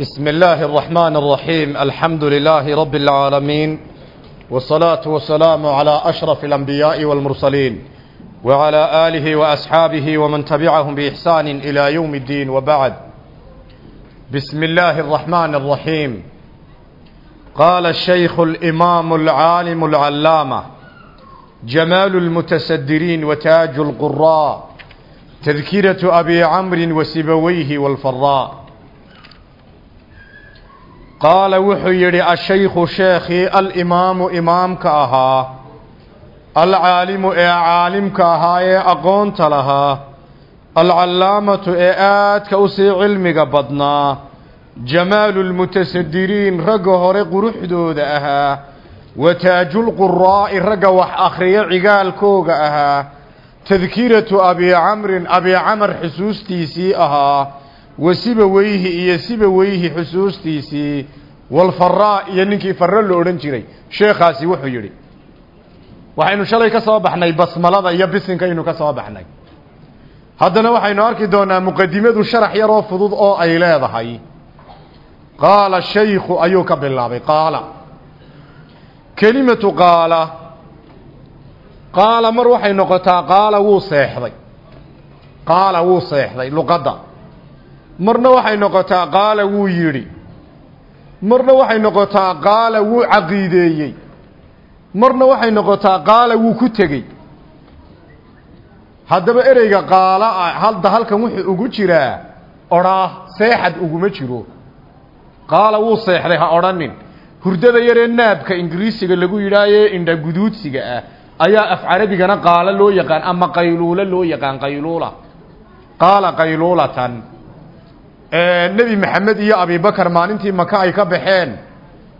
بسم الله الرحمن الرحيم الحمد لله رب العالمين والصلاة والسلام على أشرف الأنبياء والمرسلين وعلى آله وأصحابه ومن تبعهم بإحسان إلى يوم الدين وبعد بسم الله الرحمن الرحيم قال الشيخ الإمام العالم العلامة جمال المتسدرين وتاج القراء تذكرة أبي عمرو وسبويه والفراء qaala wuxuu yidhi ashaykhu sheekhii alimaamu imaamka ahaa alcaalimu ee caalimka ahaa ee aqoonta lahaa alcallaamatu ee aadka u sii cilmiga badnaa jamaalu lmutasadiriin ragga hore quruxdooda ahaa wa taajulquraa'i ragga wax akhriya cigaalkooga ahaa tadkiratu abii camrin abii camar xusuustiisii ahaa wa sibaweyhi iyo sibaweyhi xusuustiisii walfaraa iyo ninkii farro la odhan jiray sheekhaasi wuxuu yidhi waxaynu shalay ka soo baxnay basmalada iyo bisinkaynu ka soo baxnay. Haddana waxaynu arki doonaa muqadimadu sharax yaroo fudud oo ay leedahay. Qaala shaykhu ayuu ka bilaabay. Qaala kelimatu qaala. Qaala mar waxay noqotaa qaala wuu seexday. Qaala wuu seexday luqadda marna waxay noqotaa qaala wuu yidhi. Marna waxay noqotaa qaala wuu caqiideeyey. Marna waxay noqotaa qaala wuu ku tegey. Haddaba ereyga qaala hadda halkan wuxuu ugu jiraa odhaah seexad uguma jiro. Qaala wuu seexday ha odhanin. Hurdada yaree naabka ingiriisiga lagu yidhaaye indha guduudsiga ah ayaa af carabigana qaala loo yaqaan ama qayluula loo yaqaan qayluula. Qaala qayluulatan nebi maxamed iyo abibakar maalintii maka ay ka baxeen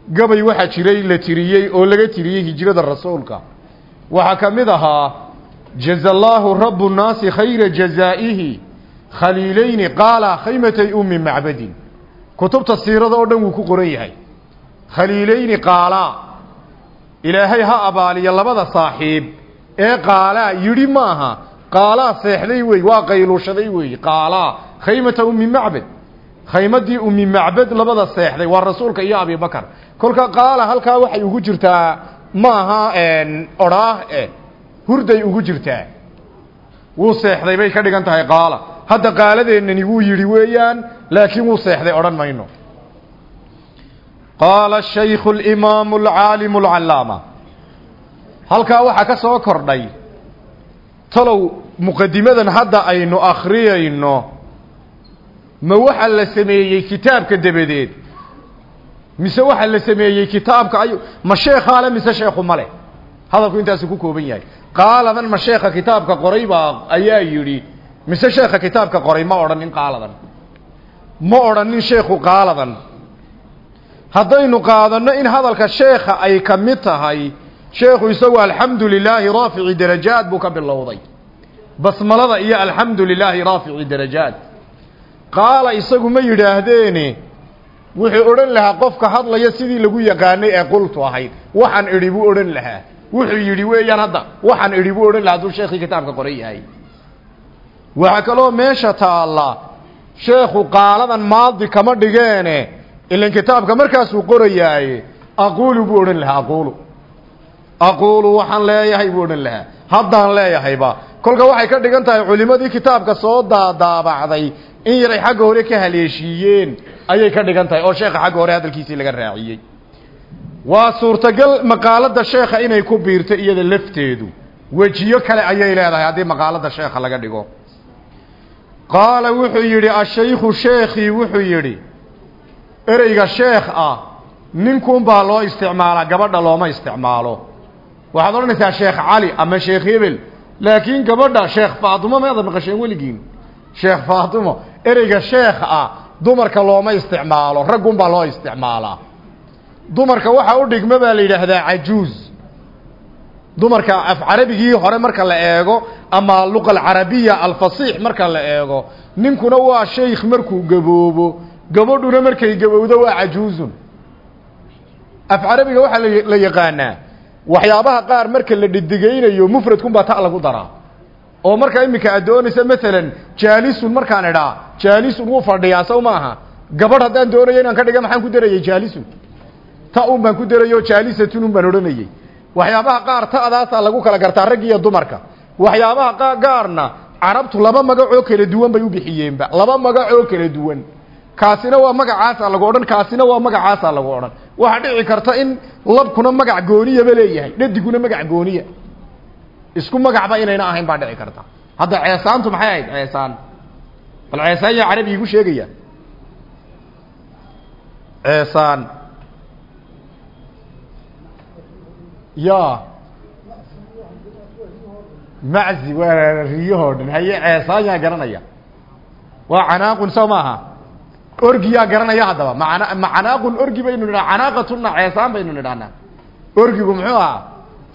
gabay waxaa jiray la tiriyey oo laga tiriyey hijrada rasuulka. Waxaa ka mid ahaa jaza allaahu rabu nnaasi khayra jazaa'ihi khaliilayni qaala khaymatay ummi macbadin. Kutubta siirada oo dhan wuu ku qoran yahay. Khaliilayni qaalaa ilaahay ha abaaliya labada saaxiib ee qaalaa yidhi maaha qaalaa seexday wey waa qayluushaday wey qaalaa khaymata ummi macbad khaymadii ummi macbad labada seexday waa rasuulka iyo abibakar kolka qaala halkaa waxay ugu jirtaa maaha odhaah eh hurday ugu jirtaa. Wuu seexday bay ka dhigan tahay qaala. Hadda qaaladeennani wuu yidhi weeyaan laakiin wuu seexday odhan mayno. Qaala shaykhu alimaamu alcaalimu alcallaama halkaa waxaa ka soo kordhay talow muqadimadan hadda aynu akhriyayno ma waxa la sameeyey kitaabka dabadeed? Mise waxa la sameeyey kitaabka ay ma sheekhaale mise sheekhu male hadalku intaasu ku kooban yahay. Qaaladan ma sheekha kitaabka qoray baa ayaa yidhi mise sheekha kitaabka qoray ma odhanin qaaladan? Ma odhanin sheekhu qaaladan? Haddaynu qaadanno in hadalka sheekha ay ka mid tahay sheekhu isagu alxamdu lilaahi raafici darajaat buu ka bilowday. Basmalada iyo alxamdu lilaahi raafici darajaat qaala isagu ma yidhaahdeene wuxuu odhan lahaa qofka hadlaya sidii lagu yaqaanay ee qultu ahayd. Waxaan idhi buu odhan lahaa. Wuxuu yidhi weeyaan hadda. Waxaan idhi buu odhan lahaa hadduu sheekhii kitaabka qoran yahay. Waxaa kaloo meesha taalla sheekhu qaaladan maadi kama dhigeene. Ilan kitaabka markaasuu qorayaaye. Aquulu buu odhan lahaa aquulu. Aquulu waxaan leeyahay buu odhan lahaa. Haddaan leeyahayba kolka waxay ka dhigan tahay culimadii kitaabka soo daadaabacday in yaray xagga hore ka haleeshiiyeen ayay ka dhigan tahay oo sheekha xagga hore hadalkiisii laga raaciyey. Waa suurtagal maqaalada sheekha inay ku biirto iyada lafteedu. Wejiyo kale ayay leedahay haddii maqaalada sheekha laga dhigo. Qaala wuxuu yidhi ashaykhu sheekhii wuxuu yidhi ereyga sheekh ah ninkunbaa loo isticmaalaa gabadha looma isticmaalo. Waxaad odhanaysaa sheekh cali ama sheekh hebel laakiin gabadha sheekh faatimo meeda maqasheen weligiin sheekh faatimo ereyga sheekh ah dumarka looma isticmaalo raggunbaa loo isticmaalaa. Dumarka waxa u dhigma baa la yidhaahdaa cajuuz. Dumarka af carabigii hore marka la eego ama luqa alcarabiya alfasiix marka la eego ninkuna waa shaykh markuu gaboobo. Gabadhuna markay gabowdo waa cajuuzun. Af carabiga waxaa la yaqaanaa waxyaabaha qaar marka la dhidigaynayo mufradkunbaa ta lagu daraa oo marka iminka aad doonaysa maalan jaalisun markaan idhaa jaalisun wuu fadhiyaa sow maaha gabadh haddaan doonayo inaan ka dhiga maxaan ku darayay jaalisun? Ta un baan ku darayo jaalisatun un baan odhanayey waxyaabaha qaar ta'daasaa lagu kala gartaa rag iyo dumarka. Waxyaabaha gaarna carabtu laba magacoo kala duwan bay u bixiyeenba. Laba magacoo kala duwan. Kaasina waa magacaasaa lagu odhan kaasina waa magacaasaa lagu odhan. Waxaa dhici karta in labkuna magac gooniyaba leeyahay dhadiguna magac gooniya isku magacba inayna ahayn baa dhici karta. Hadda ceesaantu maxay ahayd? Ceesaan bal ceesaan yaa carabi igu sheegaya. Ceesaan ya maczi waa riyahoo dhan. Haye ceesaan yaa garanaya. Waa canaaqun soo maaha. Orgiyaa garanaya haddaba. Man macanaaqun orgi baynu nidha canaaqatuna ceesaan baynu nidhahnaa. Orgigu muxuu ahaa?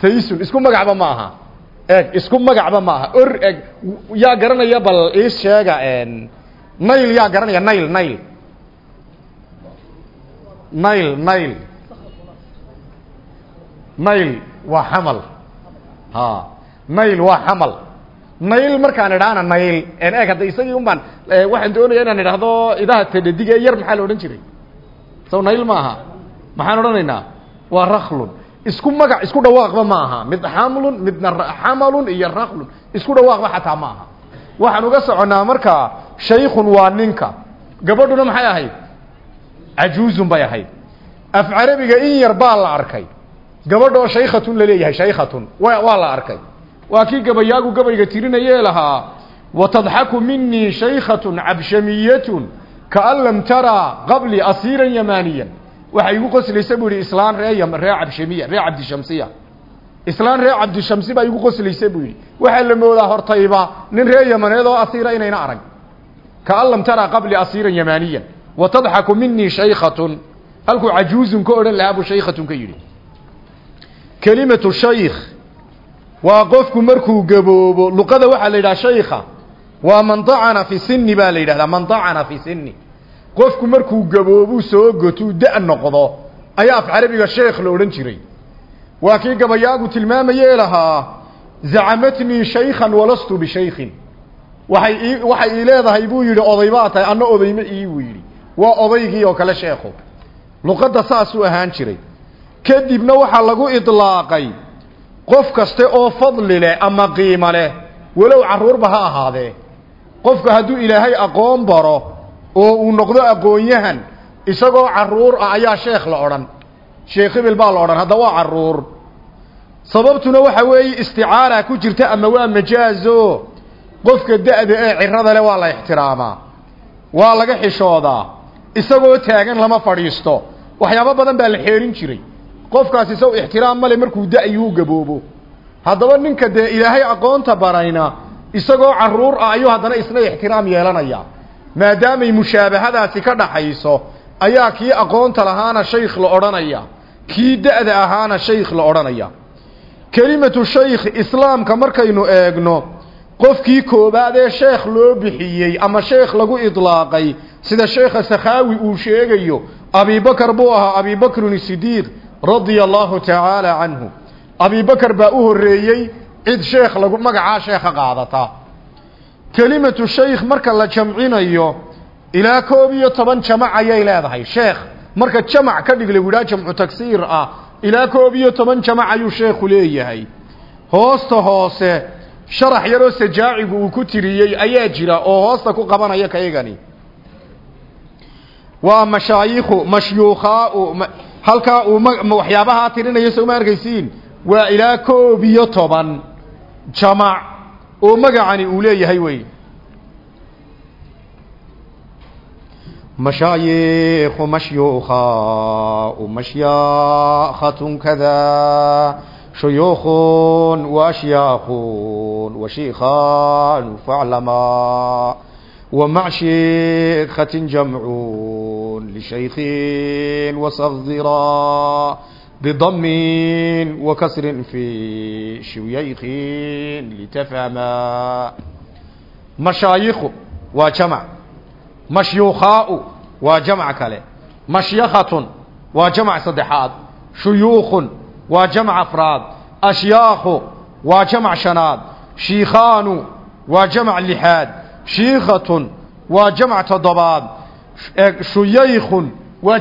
Taysun. Isku magacba ma aha eg isku magacba ma aha or eg yaa garanaya bal ii sheega nail yaa garanaya nail nail nail nail nail waa xamal. Ha nail waa xamal. Nayl markaan idhaana nayl. En eeg hadda isagii un baan waxaan doonaya inaan idhaahdo idaha tadhadige yar maxaa la odhan jiray? Saw nayl ma aha. Maxaan odhanaynaa? Waa raklun isku magac isku dhawaaqba ma aha mid xamlun midna xamalun iyo raklun isku dhawaaqba xataa ma aha waxaan uga soconnaa markaa shaykun waa ninka. Gabadhuna maxay ahayd? Cajuuzun bay ahayd. Af carabiga in yar baa la arkay. Gabadhoo shaykhatun la leeyahay shaykhatun. Wa waa la arkay. Waa kii gabayaagu gabayga tirinayee lahaa watadxaku minii shaykhatun cabshamiyatun kaan lam taraa qablii asiiran yamaaniyan waxay igu qoslaysa buu yihi islaan ree ree cabshamiya ree cabdishamsiya. Islaan ree cabdishamsi baa igu qoslaysa buu yidhi. Waxaa la moodaa hortayba nin ree yamaneed oo asiira inayna arag. Kaan lam taraa qablii asiiran yamaaniyan watadxaku minii shaykhatun. Halkuu cajuuzun ka odhan lahaa buu shaykhatun ka yidhi. Kelimatu shaykh waa qofku markuu gaboobo luqada waxaa la yidhaha shaykha waa man dacana fi sini baa la yidhahdaa man dacana fi sini qofku markuu gaboobuu soo gotuu da' noqdo ayaa af carabiga sheekh la odhan jiray. Waa kii gabayaagu tilmaamayee lahaa zacamatnii shaykhan walastu bishaykhin waxay ii waxay ii leedahay buu yidhi oday baa tahay anna odayma ii buu yidhi. Waa odaygii oo kale sheekhu. Luqadda saasuu ahaan jiray. Kadibna waxaa lagu idlaaqay qof kaste oo fadli leh ama qiimo leh walow carruurba ha ahaadee. Qofka hadduu ilaahay aqoon baro oo uu noqdo aqoon-yahan isagoo carruur ah ayaa sheekh la odhan. Sheekh hibil baa la odhan hadda waa carruur sababtuna waxa weeye isticaara ku jirta ama waa majaazo. Qofka da-da ee cirada leh waa la ixtiraamaa waa laga xishoodaa. Isagoo taagan lama fadhiisto. Waxyaabo badan baa la xeerin jiray. Qofkaasi saw ixtiraam male markuu da-yuu gaboobo. Haddaba ninka dee ilaahay aqoonta barayna isagoo carruur ah ayuu haddana isna ixtiraam yeelanaya maadaamay mushaabahadaasi ka dhaxayso ayaa kii aqoonta lahaana shaykh la odhanaya kii da-da ahaana shaykh la odhanaya. Kelimatu shaykh islaamka markaynu eegno qofkii koobaad ee sheekh loo bixiyey ama sheekh lagu idlaaqay sida sheekha sakhaawi uu sheegayo abibakar buu ahaa abibakrin sidiiq radia allahu tacaala canhu abibakar baa u horreeyey cid sheekh lagu magacaa sheekha qaadata kelimatu shaykh marka la jamcinayo ilaa koob iyo toban jamac ayay leedahay sheekh marka jamac ka dhig lagu yidhaha jamcu tagsiir ah ilaa koob iyo toban jamac ayuu sheekhu leeyahay hoosta hoose sharax yaroo sajaacigu uu ku tiriyey ayaa jira oo hoosta ku qabanaya kaygani waa mashaayikhu mashyuukhaau halkaa uu waxyaabahaa tirinaya soo ma arkaysiin waa ilaa koob iyo toban jamac oo magacani uu leeyahay wey mashaayikhu mashyuukhaau mashyaakhatun kada shuyuukhun waashyaakhun washiikhaan faclamaa ومع شيخة جمع لشيخ وصغرا بضم وكسر في شيخ لتفهما مشايخ وجمع مشيوخاء وجمع كله مشيخة وجمع صدحات شيوخ وجمع أفراد أشياخ وجمع شناد شيخان وجمع لحاد shiikhatun waa jamc toddobaad shuyaykhun waa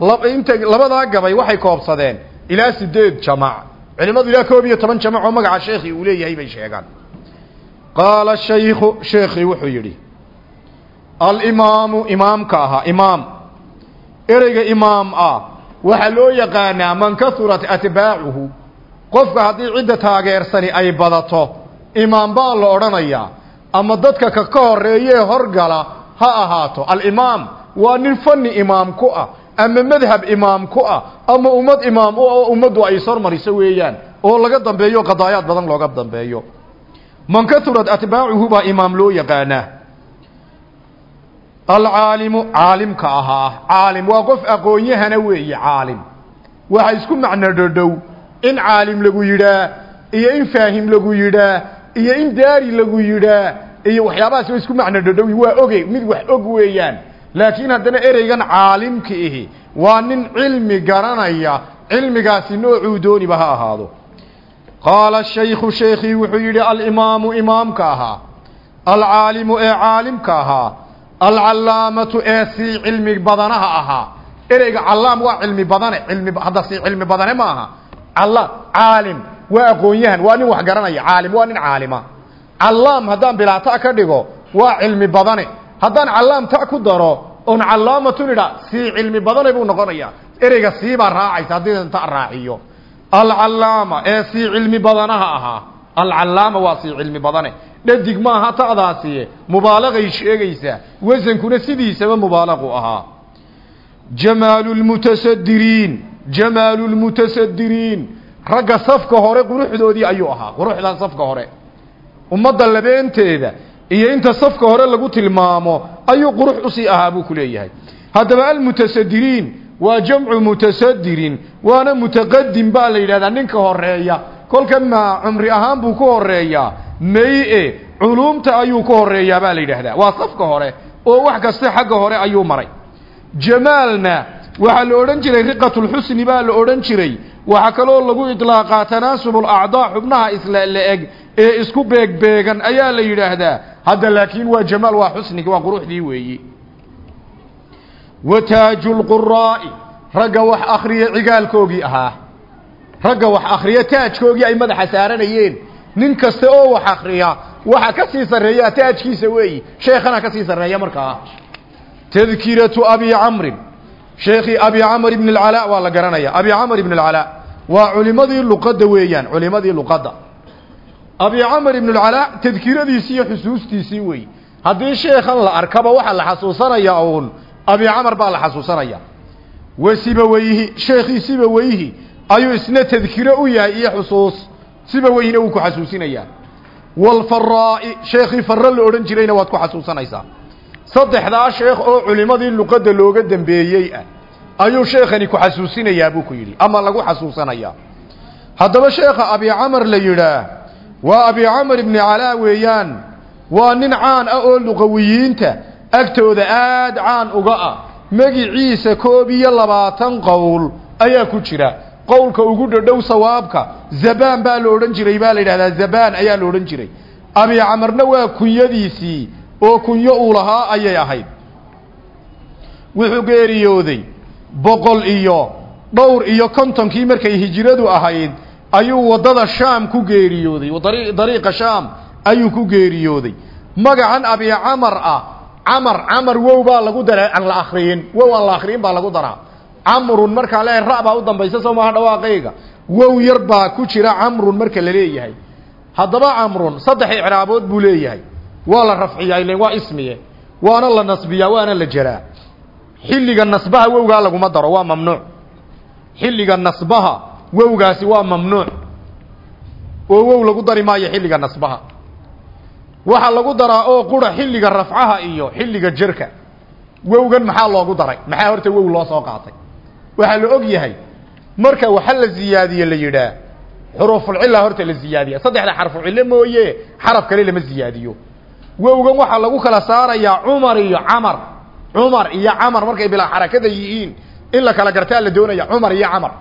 inta labadaa gabay waxay koobsadeen ilaa sideed jamac. Culimadu ilaa koob iyo toban jamac oo magaca sheekhi uu leeyahay bay sheegaan. Qaala shaykhu sheekhii wuxuu yidhi alimaamu imaamka ahaa imaam. Ereyga imaam ah waxaa loo yaqaanaa man kahurat atbaacuhu. Qofka haddii cidda taageersani ay badato imaam baa la odhanayaa ama dadka ka ka horeeyee horgala ha ahaato. Alimaam waa nin fani imaam ku ah ama madhab imaam ku ah ama ummad imaam u ah oo ummaddu ay sormariso weeyaan oo laga dambeeyo qadaayaad badan looga dambeeyo. Man kahurat atbaacuhu baa imaam loo yaqaanaa. Alcaalimu caalimka ahaa caalim. Waa qof aqoonyahana weeye caalim. Waxa isku macno dhodhow in caalim lagu yidhaa iyo in faahim lagu yidhaa iyo in daari lagu yidhaa iyo waxyaabahaas isku macno dhodhowi waa oge mid wax og weeyaan laakiin haddana ereygan caalimka ihi waa nin cilmi garanaya cilmigaasi noocuu dooniba ha ahaado. Qaala shaykhu sheekhii wuxuu yidhi alimaamu imaamka ahaa alcaalimu ee caalimka ahaa alcalaamatu ee sii cilmi badanaha ahaa. Ereyga callaam waa cilmi badane cilmi hadda sii cilmi badane ma aha. Alla caalim waa aqoon-yahan waa nin wax garanaya caalim waa nin caalima. Callaam haddaan bilaata ka dhigo waa cilmi badane haddaan callaam ta ku daro oon calaamatun idha sii cilmi badane buu noqonaya ereyga sii baa raacaysa haddii ta raaciyo. Alcallaama ee sii cilmi badanaha ahaa alcallaama waa sii cilmi badane. Dhadig maaha ta'daasiye mubaalaqay sheegaysaa wasankuna sidiisaba mubaalaqu ahaa. Jamaalu lmutasadiriin jamaalu lmutasadiriin ragga safka hore quruxdoodii ayuu ahaa. Quruxdan safka hore. Ummadda labeenteeda iyo inta safka hore lagu tilmaamo ayuu qurux u sii ahaa buu ku leeyahay. Haddaba almutasadiriin waa jamcu mutasadirin waana mutaqadim baa la yidhahdaa ninka horreeya kolka ma cumri ahaan buu ku horeeyaa may-e culuumta ayuu ku horeeyaa baa la yidhaahdaa waa safka hore oo wax kasta xagga hore ayuu maray. Jamaalna waxaa la odhan jiray riqatulxusni baa la odhan jiray. Waxaa kaloo lagu idlaaqaa tanaasubul acdaa xubnaha isla la-eg ee isku beegbeegan ayaa la yidhaahdaa. Hadda laakiin waa jamaal waa xusnigi waa quruxdii weeyi. Wa taajulquraa'i ragga wax akhriya cigaalkoogii ahaa. Ragga wax akhriya taajkoogii ay madaxa saaranayeen. Nin kasta oo wax akhriya waxa ka sii sarreeyaa taajkiisa weeyi. Sheekhana ka sii sarreeya markaa. Tadkiratu abi camrin sheekhii abi camr ibn alcalaa waa la garanaya abi camr ibn alcalaa waa culimadii luqadda weeyaan culimadii luqadda abi camr ibn alcalaa tadkiradiisii iyo xusuustiisii wey haddii sheekhan la arkaba waxaa la xasuusanayaa uun. Abi camar baa la xasuusanaya. Wa sibaweyhi sheekhii sibaweyhi ayuu isna tadkiro u yahay iyo xusuus. Sibaweyhina wuu ku xasuusinayaa. Walfaraa'i sheekhii farro la odhan jirayna waad ku xasuusanaysaa. Saddexdaa sheekh oo culimadii luqadda looga dambeeyey ah ayuu sheekhani ku xasuusinayaa buu ku yidhi ama lagu xasuusanayaa. Haddaba sheekha abi camar la yidhaah waa abi camar ibni calaa weeyaan. Waa nin caan ah oo luqawiyiinta agtooda aad caan uga ah. Magiciisa koob iyo labaatan qowl ayaa ku jira. Qowlka ugu dhadhow sawaabka zabaan baa la odhan jiray baa la yidhahdaa zabaan ayaa la odhan jiray. Abi camarna waa kunyadiisii oo kunyo uu lahaa ayay ahayd. Wuxuu geeriyooday boqol iyo dhowr iyo kontonkii markay hijiradu ahayd ayuu waddada shaam ku geeriyooday dariiqa shaam ayuu ku geeriyooday. Magacan abi camar ah camar camar wow baa lagu daraa aan la akriyin wow aan la akriyin baa lagu daraa. Camrun markaa le ra baa u dambaysa soo maaha dhawaaqayga. Wow yar baa ku jira camrun marka la leeyahay. Haddaba camrun saddex icraabood buu leeyahay. Waa la rafciyaa ilen waa ismiye. Waana la nasbiyaa waana la jaraa. Xilliga nasbaha wowgaa laguma daro waa mamnuuc. Xilliga nasbaha wowgaasi waa mamnuuc. Oo wow lagu dari maayo xilliga nasbaha. Waxaa lagu daraa oo qura xilliga rafcaha iyo xilliga jerka wowgan maxaa loogu daray? Maxaa horta wow loo soo qaatay? Waxaa la og yahay marka waxa la ziyaadiye la yidhaah xuruufulcilla horta la ziyaadiya saddexda xarfu cillo mooye xaraf kale lama ziyaadiyo. Wowgan waxaa lagu kala saarayaa cumar iyo camar. Cumar iyo camar markay bilaa xarakada yihiin in la kala gartaa la doonaya cumar iyo camar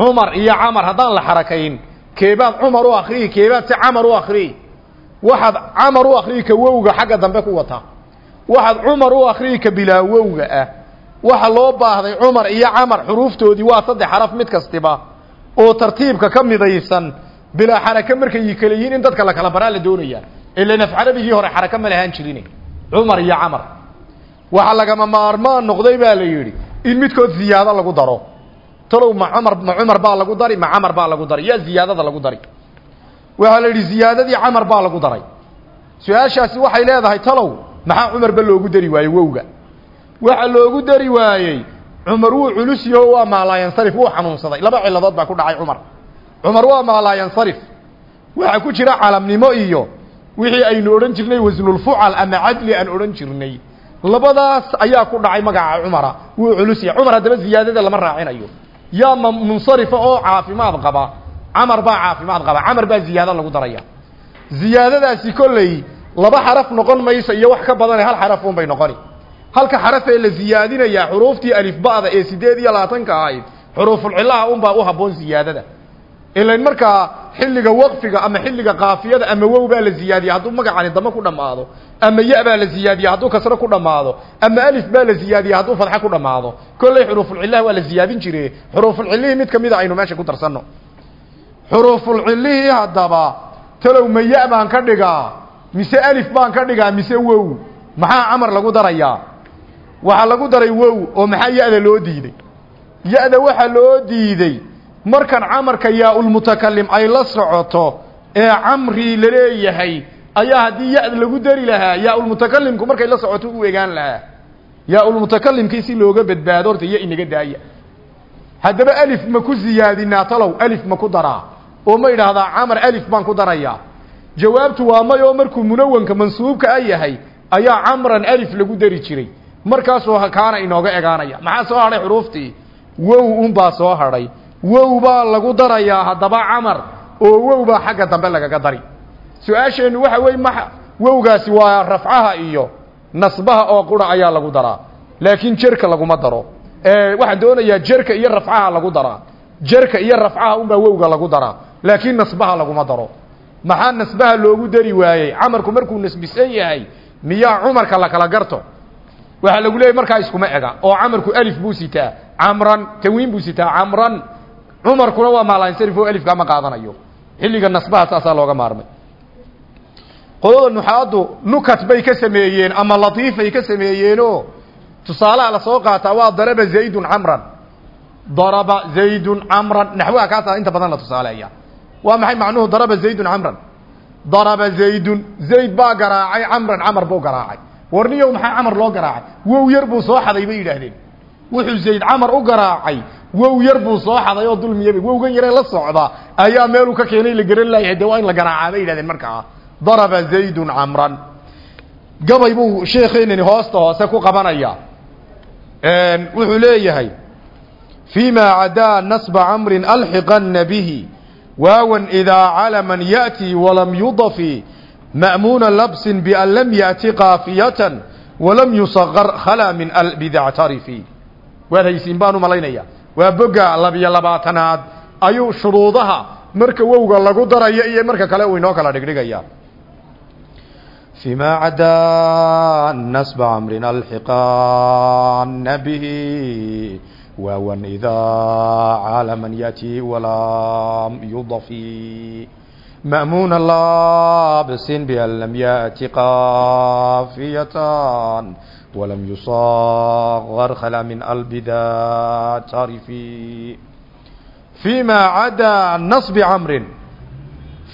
cumar iyo camar haddaan la xarakayn keebaad cumar u akriyi keebaad si camar u akriyi waxaad camar u akriyi ka wowga xagga dambe ku wataa waxaad cumar u akriyi ka bilaawowga ah. Waxa loo baahday cumar iyo camar xuruuftoodii waa saddex xaraf mid kastiba oo tartiibka ka midaysan bilaa xaraka markay kala yihiin in dadka la kala baraa la doonayaa ilan af hore xaraka ma lahaan jirin. Cumar iyo camar. Waxa lagama maarmaan noqday baa la yidhi in midkood ziyaado lagu daro talow ma cumar ma cumar baa lagu dari ma camar baa lagu dari. Yaa ziyaadada lagu dari. Waxaa la yidhi ziyaadadii camar baa lagu daray. Su'aashaasi waxay leedahay talow maxaa cumarba loogu dari waayey wowga? Waxa loogu dari waayey cumar wuu culusyaho waa maalaayansarif wuu xanuunsaday. Laba ciladood baa ku dhacay cumar. Cumar waa maalaayansarif waxaa ku jira calamnimo iyo wixii aynu odhan jirnay wasnulfucal ama cadli aan odhan jirnay. Labadaas ayaa ku dhacay magaca cumara. Wuu culusya cumar haddaba ziyaadada lama raacinayo yaa munsarifa oo caafimaad qaba. Camar baa caafimaad qaba. Camar baa ziyaado lagu daraya. Ziyaadadaasi kolley laba xaraf noqon maysa iyo wax ka badane hal xaraf un bay noqoni. Halka xarafee la ziyaadinayaa xuruuftii alifba'da ee sideed iyo labaatanka ahayd xuruufulcilaha unbaa u habboon ziyaadada. Ilan markaa xilliga waqfiga ama xilliga kaafiyada ama wow baa la ziyaadiya hadduu magacani damo ku dhammaado ama ya baa la ziyaadiya hadduu kasro ku dhammaado ama alif baa la ziyaadiya hadduu fadxa ku dhammaado. Kolley xuruufulcilaha waa la ziyaadin jire xuruufulcilihii mid kamida aynu meesha ku darsanno xuruufulcilihii haddaba talow ma ya baan ka dhigaa mise alif baan ka dhigaa mise wow? Maxaa camar lagu darayaa? Waxaa lagu daray wow oo maxaa ya-da loo diiday? Ya-da waxaa loo diiday markan camarka yaa-ulmutakalim ay la socoto ee camri la leeyahay ayaa haddii ya- lagu dari lahaa yaa-ulmutakalimku markay la socoto u egaan lahaa. Yaa-ulmutakalimkii si looga badbaado horta iyo inaga daaya. Haddaba alif ma ku ziyaadinaa talow alif ma ku daraa. Oo ma idhaahdaa camar alif baan ku darayaa. Jawaabtu waa may oo markuu munawanka mansuubka a yahay ayaa camran alif lagu dari jiray. Markaasoo kaana inooga egaanaya. Maxaa soo hadhay xuruuftii? Wow unbaa soo hadhay wow baa lagu darayaa haddaba camar oo wow baa xagga dambe lagaga dari. Su'aasheennu waxa weeye ma wowgaasi waa rafcaha iyo nasbaha oo qura ayaa lagu daraa laakiin jerka laguma daro. Waxaan doonayaa jerka iyo rafcaha lagu daraa. Jerka iyo rafcaha unbaa wowga lagu daraa laakiin nasbaha laguma daro. Maxaa nasbaha loogu dari waayey? Camarku markuu nasbisan yahay miyaa cumarka la kala garto? Waxaa lagu leeyay markaa iskuma ega oo camarku alif buu sitaa camran tanwiin buu sitaa camran cumarkuna waa maalansarif oo alifkaa ma qaadanayo. Xilliga nasbaha saasaa looga maarmay. Qolada nuxaaddu nukat bay ka sameeyeen ama latiifay ka sameeyeenoo tusaalaha la soo qaataa waa daraba zaydun camran. Daraba zaydun camran naxwaha kaasaa inta badan la tusaaleeya. Waa maxay macnuhu daraba zaydun camran? Daraba zaydun zayd baa garaacay camran camar buu garaacay. Warniyow maxaa camar loo garaacay? Wow yar buu soo xaday bay yidhaahdeen wuxuu zayd camar u garaacay wow yar buu soo xaday oo dulmiyaba wowgan yaree la socda ayaa meeluu ka keenay la garan laayahay dee waa in la garaacaa bay yidhahdeen markaa daraba zaydun camran gabay buu sheekeenani hoosta hoose ku qabanaya wuxuu leeyahay فيma cadاa نصب cمr أlحqna bه waawa إdaa calما yأتي وlam yuضف مأmuنa لبس بأn lm yأتi قاaفiyaة وlam يuصغر khلى min bdctarف waad haysiin baan u malaynaya waa boga labiyo labaatanaad ayuu shuruudaha marka wowga lagu darayo iyo marka kale uu inoo kala dhigdhigaya فيma cadاa نصب cمr أlحqna bه waawa إdaa calama yأتي walam yuضafi ma'muuna labsin ban lam yأti qaafiyatan walam yusagr khala min albida tarifi فيma cadaa naصbi camrin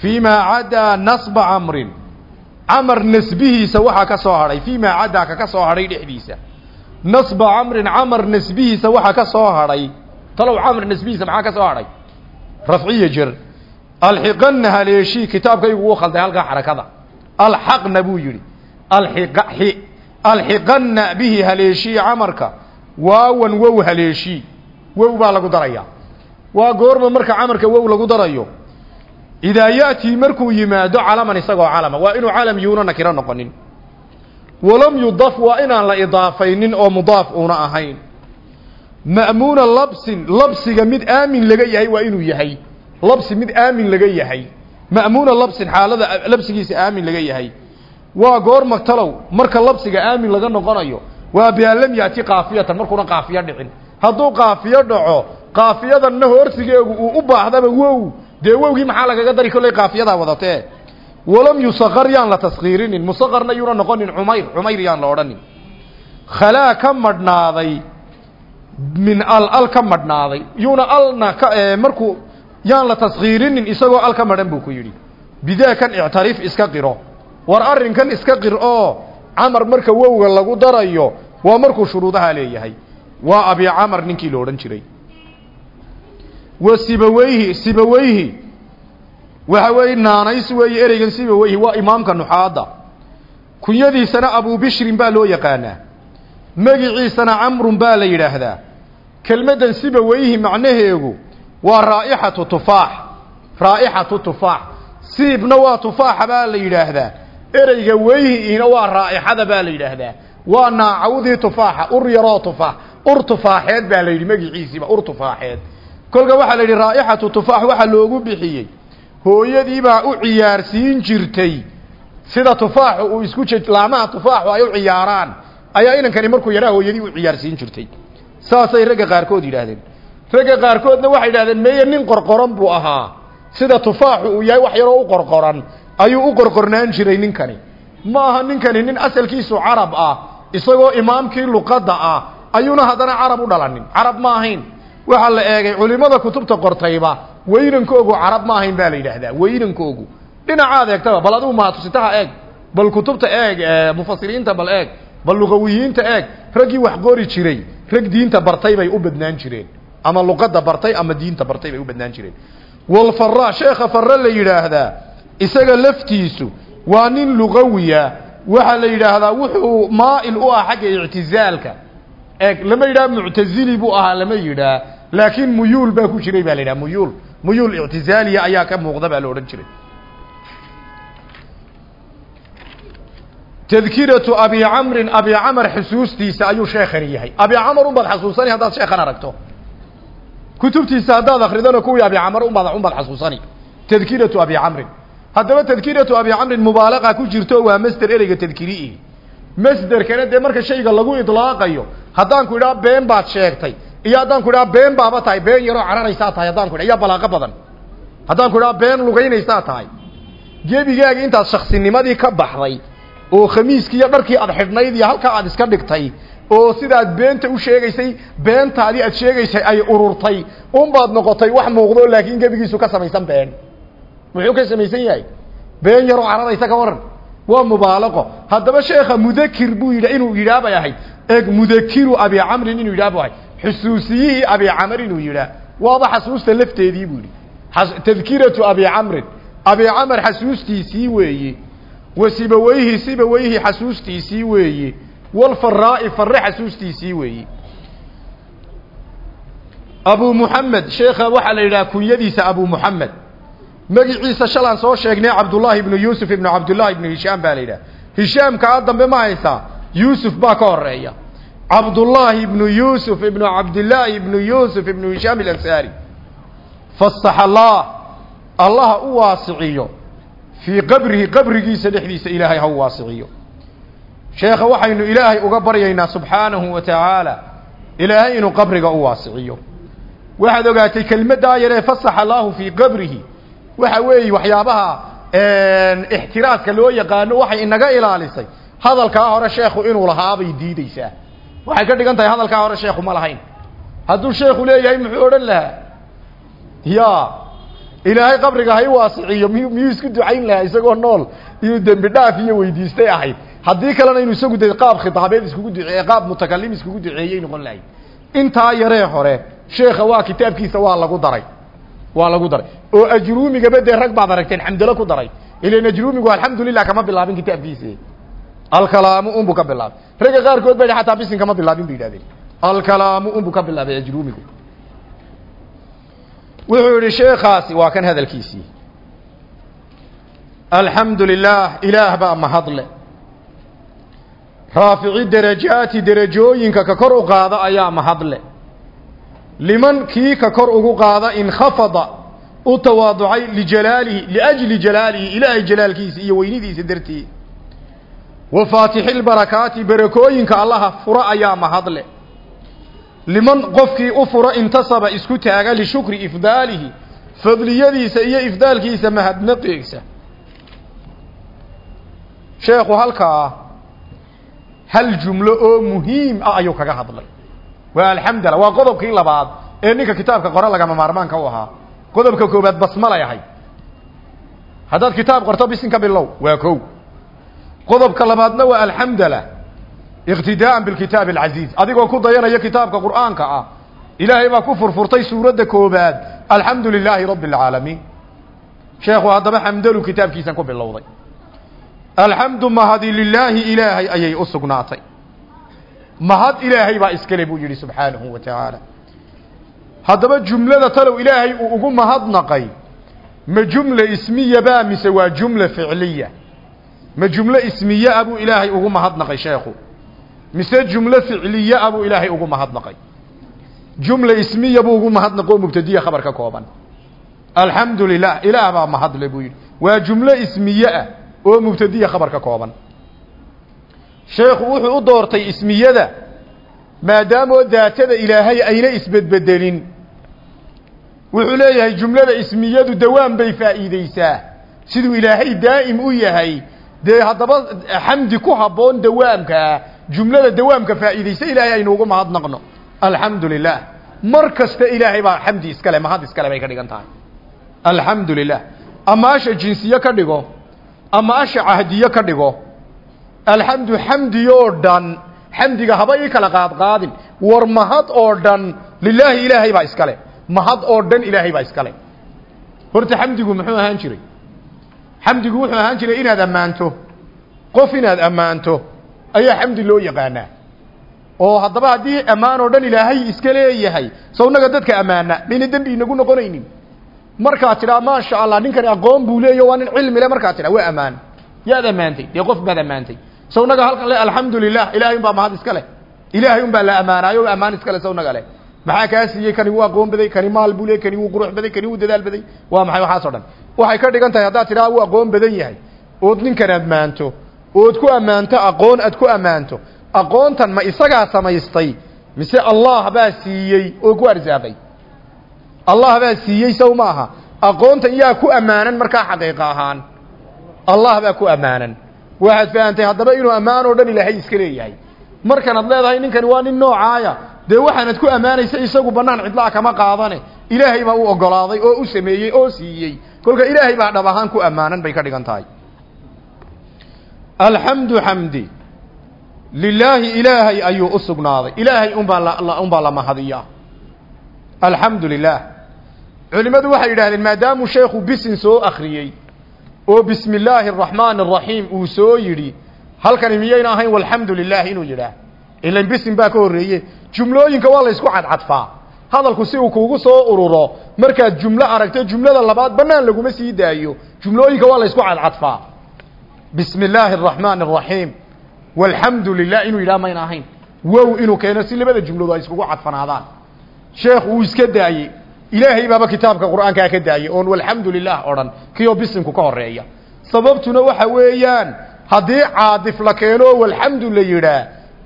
فيma cadaa naصba camrin camar nasbihiisa waxaa ka soo hadhay فيma cadaa ka ka soo hadhay dhexdiisa nasba camrin camar nasbihiisa waxaa ka soo hadhay talow camr nasbihiisa maxaa ka soo hadhay rafciya jer alxiqanna haleeshii kitaabkaygu uu khalday halkaa xarakada alxaqna buu yidhi alxiqanna bihi haleeshii camarka. Waawan wow haleeshii. Wow baa lagu darayaa waa goorma marka camarka wow lagu darayo. Idaa ya'tii markuu yimaado calaman isagoo calama. Waa inuu calam yuuna nakiro noqonin. Walam yudaf waa inaan la idaafaynin oo mudaaf uuna ahayn. Ma'muuna labsin labsiga mid aamin laga yahay waa inuu yahay. Labsi mid aamin laga yahay. Ma'muuna labsin xaalada labsigiisa aamin laga yahay waa goorma talow marka labsiga aamin laga noqonayo waa bian lam yaati kaafiyatan markuuna kaafiyo dhicin. Hadduu kaafiyo dhaco kaafiyadanna hoorsigeegu uu u baahdaba wow. Dee wowgii maxaa lagaga dari kollay kaafiyadaa wadatee walam yusaqar yaan la taskiirinin musaqarna yuuna noqonin cumayr. Cumayr yaan la odhanin. Khalaa ka madhnaaday. Min al al ka madhnaaday. Yuuna alna markuu yaan la taskiirinin isagoo al ka madhan buu ku yidhi. Bidaakan ictarif iska qiro war arrinkan iska qir oo camar marka wowga lagu darayo waa markuu shuruudaha leeyahay. Waa abi camar ninkii la odhan jiray. Wa sibaweyhi sibaweyhi waxa weeye naanays weeye ereygan sibaweyhi waa imaamka nuxaadda. Kunyadiisana abubishrin baa loo yaqaanaa. Magiciisana camrun baa la yidhaahdaa. Kelmaddan sibaweyhi macnaheegu waa raa'ixatu tufaax. Raa'ixatu tufaax. Siibna waa tufaaxa baa la yidhaahdaa ereyga weyhiina waa raa'ixada baa la yidhaahdaa. Waa naacawdii tufaaxa ur yaroo tufaax ur tufaaxeed baa la yidhi magiciisiiba ur tufaaxeed. Kolka waxaa la yidhi raa'ixatu tufaax waxaa loogu bixiyey hooyadiibaa u ciyaarsiin jirtay. Sida tufaaxu uu isku laamaha tufaaxu ay u ciyaaraan ayaa inankani markuu yaraa hooyadii u ciyaarsiin jirtay. Saasay ragga qaarkood yidhaahdeen. Ragga qaarkoodna waxay yidhahdeen meye nin qorqoran buu ahaa. Sida tufaaxu uu yahay wax yaroo u qorqoran ayuu u qorqornaan jiray ninkani. Ma aha ninkani nin asalkiisu carab ah isagoo imaamkii luqadda ah ayuuna haddana carab u dhalanin. Carab ma ahayn. Waxaa la eegay culimada kutubta qortayba weynankoogu carab ma ahayn baa la yidhaahdaa weynankoogu. Dhinacaad eegtaba bal adigu maatusitaha eeg. Bal kutubta eeg mufasiriinta bal eeg bal luqawiyiinta eeg. Raggii wax qori jiray rag diinta bartay bay u badnaan jireen. Ama luqadda bartay ama diinta bartay bay u badnaan jireen. Walfara sheekha farre la yidhaahdaa isaga laftiisu waa nin luqawiya waxaa la yidhaahdaa wuxuu maa'il u ah xagga ictizaalka. Eeg lama yidhaha muctazili buu ahaa lama yidhaah laakiin muyuul baa ku jiray baa la yidhaha muyuul. Muyuul ictizaaliya ayaa ka muuqda baa la odhan jiray. Tadkiratu abi camrin abi camar xusuustiisa ayuu sheekhani yahay. Abi camar unbaad xasuusani haddaad sheekhan aragto. Kutubtiisa haddaad akridana kuwii abi camar unbaad unbaad xasuusani. Tadkiratu abi camrin haddaba tadkiratu abi camrin mubaalaqa ku jirto waa masder ereyga tadkiriihi masderkana dee marka shayga lagu idlaaqayo haddaan ku idhaha been baad sheegtay iyo haddaan ku idhaha been baaba tahay been yaroo cararaysaa tahay haddaan ku idhaha yaa balaaqo badan. Haddaan ku idhaha been lugaynaysaa tahay. Gebigaagi intaad shaksinimadii ka baxday oo khamiiskii iyo dharkii aad xidhnayd iyo halkaa aad iska dhigtay oo sidaad beenta u sheegaysay beentaadii aad sheegaysay ay ururtay unbaad noqotay wax muuqdo laakiin gebigiisu ka samaysan been muxuu ka samaysan yahay? Been yaroo cararaysa ka waran. Waa mubaalaqo haddaba sheekha mudakir buu yidha inuu yidhaah bay ahayd eeg mudakiru abi camrin inuu yidhaah bu ahayd abi camr inuu yidhaah. Waaba xasuusta lafteedii buu yidhi. Tadkiratu abi camrin. Abi camr xasuustiisii weeye wa sibaweyhi sibaweyhi xasuustiisii weeye walfaraa'i farre xasuustiisii weeye abu muxamed sheekha waxaa la yidhaha kunyadiisa abu muxamed magiciisa shalaan soo sheegnay cabdullaahi ibnu yuusuf ibnu cabdullaahi ibnu hishaam baa la yidhaha. Hishaamkaa dambe ma haysaa yuusuf baa ka horreeya cabdullaahi ibnu yuusuf ibnu cabdillaahi ibnu yuusuf ibnu hishaam alansaari. Fasax allah allaha u waasiciyo fii qabrihi qabrigiisa dhexdiisa ilaahay ha u waasiciyo sheekha waxaynu ilaahay uga baryaynaa subxaanahu wa tacaala ilaahay inuu qabriga u waasiciyo waxaad ogaatay kelmaddaa yaree fasaxa allaahu fii qabrihi waxa weeye waxyaabaha ixtiraaska loo yaqaano waxay inaga ilaalisay. Hadalkaa hore sheekhu inuu lahaabay diideysaa waxay ka dhigan tahay hadalkaa hore sheekhu ma lahayn. Hadduu sheekhu leeyahay muxuu odhan lahaa? Ya ilaahay qabriga ha i waasiciyo miy miyuu isku ducayn lahaa isagoo nool? Inuu dembi dhaaf iyo weydiistay ahayd haddii kalena inuu isagu de qaab khitaabeed iskugu duceeye qaab mutakalim iskugu duceeyey noqon lahayd. Intaa yaree hore sheekha waa kitaabkiisa waa lagu daray waa lagu daray. Oo ajruumigaba dee rag baad aragteen xamdalo ku daray. Ilan ajruumigu alxamdulilah kama bilaabin kitaabkiisi alkalaamu unbu ka bilaabay. Ragga qaarkood ba xataa bisin kama bilaabin bay yidhahdeen alkalaamu unbu ka bilaabay ajruumigu. Wuxuu yihi sheekaasi waa kan hadalkiisii. Alxamdu lilah ilaah baa mahadle raafici derajaati derajooyinka ka kor u qaada ayaa mahadle liman kii ka kor ugu qaada inkhafada u tawaaducay lijalaalihi liajli jalaalihi ilaahay jalaalkiisa iyo weynidiisa dartii. Wa faatixilbarakaati barakooyinka allaha fura ayaa mahadle liman qofkii u fura intasaba isku taaga lishukri ifdaalihi fadliyadiisa iyo ifdaalkiisa mahadnaqeegsa sheekhu halkaa hal jumlo oo muhiim ah ayuu kaga hadlay waa alxamdulillah waa qodobkii labaad ee ninka kitaabka qore lagama maarmaanka u ahaa. Qodobka koobaad basmalay ahay haddaad kitaab qorto bisinka bilow. Waa kow qodobka labaadna waa alxamdulilah iqtidaa'an bilkitaabi alcasiiz adigoo ku dayanaya kitaabka qur'aanka ah ilaahay baa ku furfurtay suuradda koobaad alxamdu lilaahi rabbi alcaalamiin sheekhu haddaba xamdalu kitaabkiisan ku bilowday. Alxamdu mahadi lilaahi ilaahay ayay u sugnaatay mahad ilaahay baa iskale buu yidhi subxaanahu wa tacaala. Haddaba jumlada talow ilaahay uu ugu mahadnaqay ma jumla ismiya baa mise waa jumla ficliya? Ma jumlo ismiye a buu ilaahay ugu mahadnaqay sheekhu? Mise jumlo ficliye a buu ilaahay ugu mahadnaqay jumla ismiya buu ugu mahadnaqo mubtadiya khabar ka kooban. Alxamdu lilah ilaah baa mahadle buu yidhi. Waa jumlo ismiye ah oo mubtadiya khabar ka kooban sheekhu wuxuu u doortay ismiyada maadaamoo daatada ilaahay ayna isbedbedelin. Wuxuu leeyahay jumlada ismiyadu dawaam bay faa'iideysaa siduu ilaahay daa'im u yahay dee haddaba xamdi ku habboon dawaamkaa jumlada dawaamka faa'iideysa ilaahay aynu ugu mahadnaqno alxamdu lilah mar kasta ilaahay baa xamdi iskale mahad iskale bay ka dhigan tahay. Alxamdu lilah ama asha jinsiye ka dhigo ama asha cahdiye ka dhigo alxamdu xamdi oo dhan xamdiga haba ii kala qaadqaadin. War mahad oo dhan lilaahi ilaahay baa iskale mahad oo dhan ilaahay baa iskale horta xamdigu muxuu ahaan jiray? Xamdigu wuxuu ahaan jiray inaad ammaanto. Qof inaad ammaanto ayaa xamdi loo yaqaanaa. Oo haddaba haddii ammaan oo dhan ilaahay iska leeyahay sawnaga dadka ammaana mayna dembi inagu noqonaynin. Markaad tidhaa maasha allah ninkani aqoon buu leeya waa nin cilmi le markaad tidhaa waa ammaan. Yaad ammaantay dee qof baad ammaantay sawnaga halkan le alxamdu lilah ilahay un baa mahad iska leh. Ilaahay un baa la ammaanaayo ammaan iska le sawnaga leh. Maxaa kaa siiyey? Kani wuu aqoon baday kani maal buu le kani wuu qurux baday kani wuu dadaal baday. Waa maxay waxaasoo dhan? Waxay ka dhigan tahay haddaad tidhaha wuu aqoon badan yahay. Ood ninkan ammaanto? Ood ku ammaanto? Aqoon aad ku ammaanto? Aqoontan ma isagaa samaystay mise allah baa siiyey oo ku arsaaqay allah baa siiyey sow ma aha. Aqoontan yaa ku ammaanan markaa xaqiiqa ahaan. Allah baa ku ammaanan waxaad fahantay haddaba inuu ammaan oo dhan ilaahay iska leeyahay. Markanaad leedahay ninkani waa nin noocaaya. Dee waxaanad ku ammaanaysa isagu bannaan cidlaa kama qaadane. Ilaahay baa u ogolaaday oo u sameeyey oo siiyey. Kolka ilaahay baa dhab ahaan ku ammaanan bay ka dhigan tahay. Alxamdu xamdi lilaahi ilaahay ayuu u sugnaaday. Ilaahay unbaa unbaa la mahadiyaa. Alxamdu lilah culimmadu waxay yidhahdeen maadaamuu sheekhu bisin soo akhriyey oo bismi illaahi araxmaani araxiim uu soo yidhi halkani miyayna ahayn? Walxamdu lilah inuu yidhaah. Ilan bisin baa ka horreeye jumlooyinka waa la ysku cadcadfaa. Hadalku si uu kuugu soo ururo markaad jumlo aragto jumlada labaad bannaan laguma sii daayo. Jumlooyinka waa la ysku cadcadfaa. Bismi illaahi araxmaani araxiim walxamdu lilah inuu yidhaha mayna ahayn. Wow inuu keeno si labada jumladu ay iskugu cadfanaadaan. Sheekh uu iska daayey ilaahay baaba kitaabka qur'aankaa ka daayey oon walxamdu lilah odhan kioo bisinku ka horreeya sababtuna waxa weeyaan haddii caadif la keeno oo walxamdu la yidhaah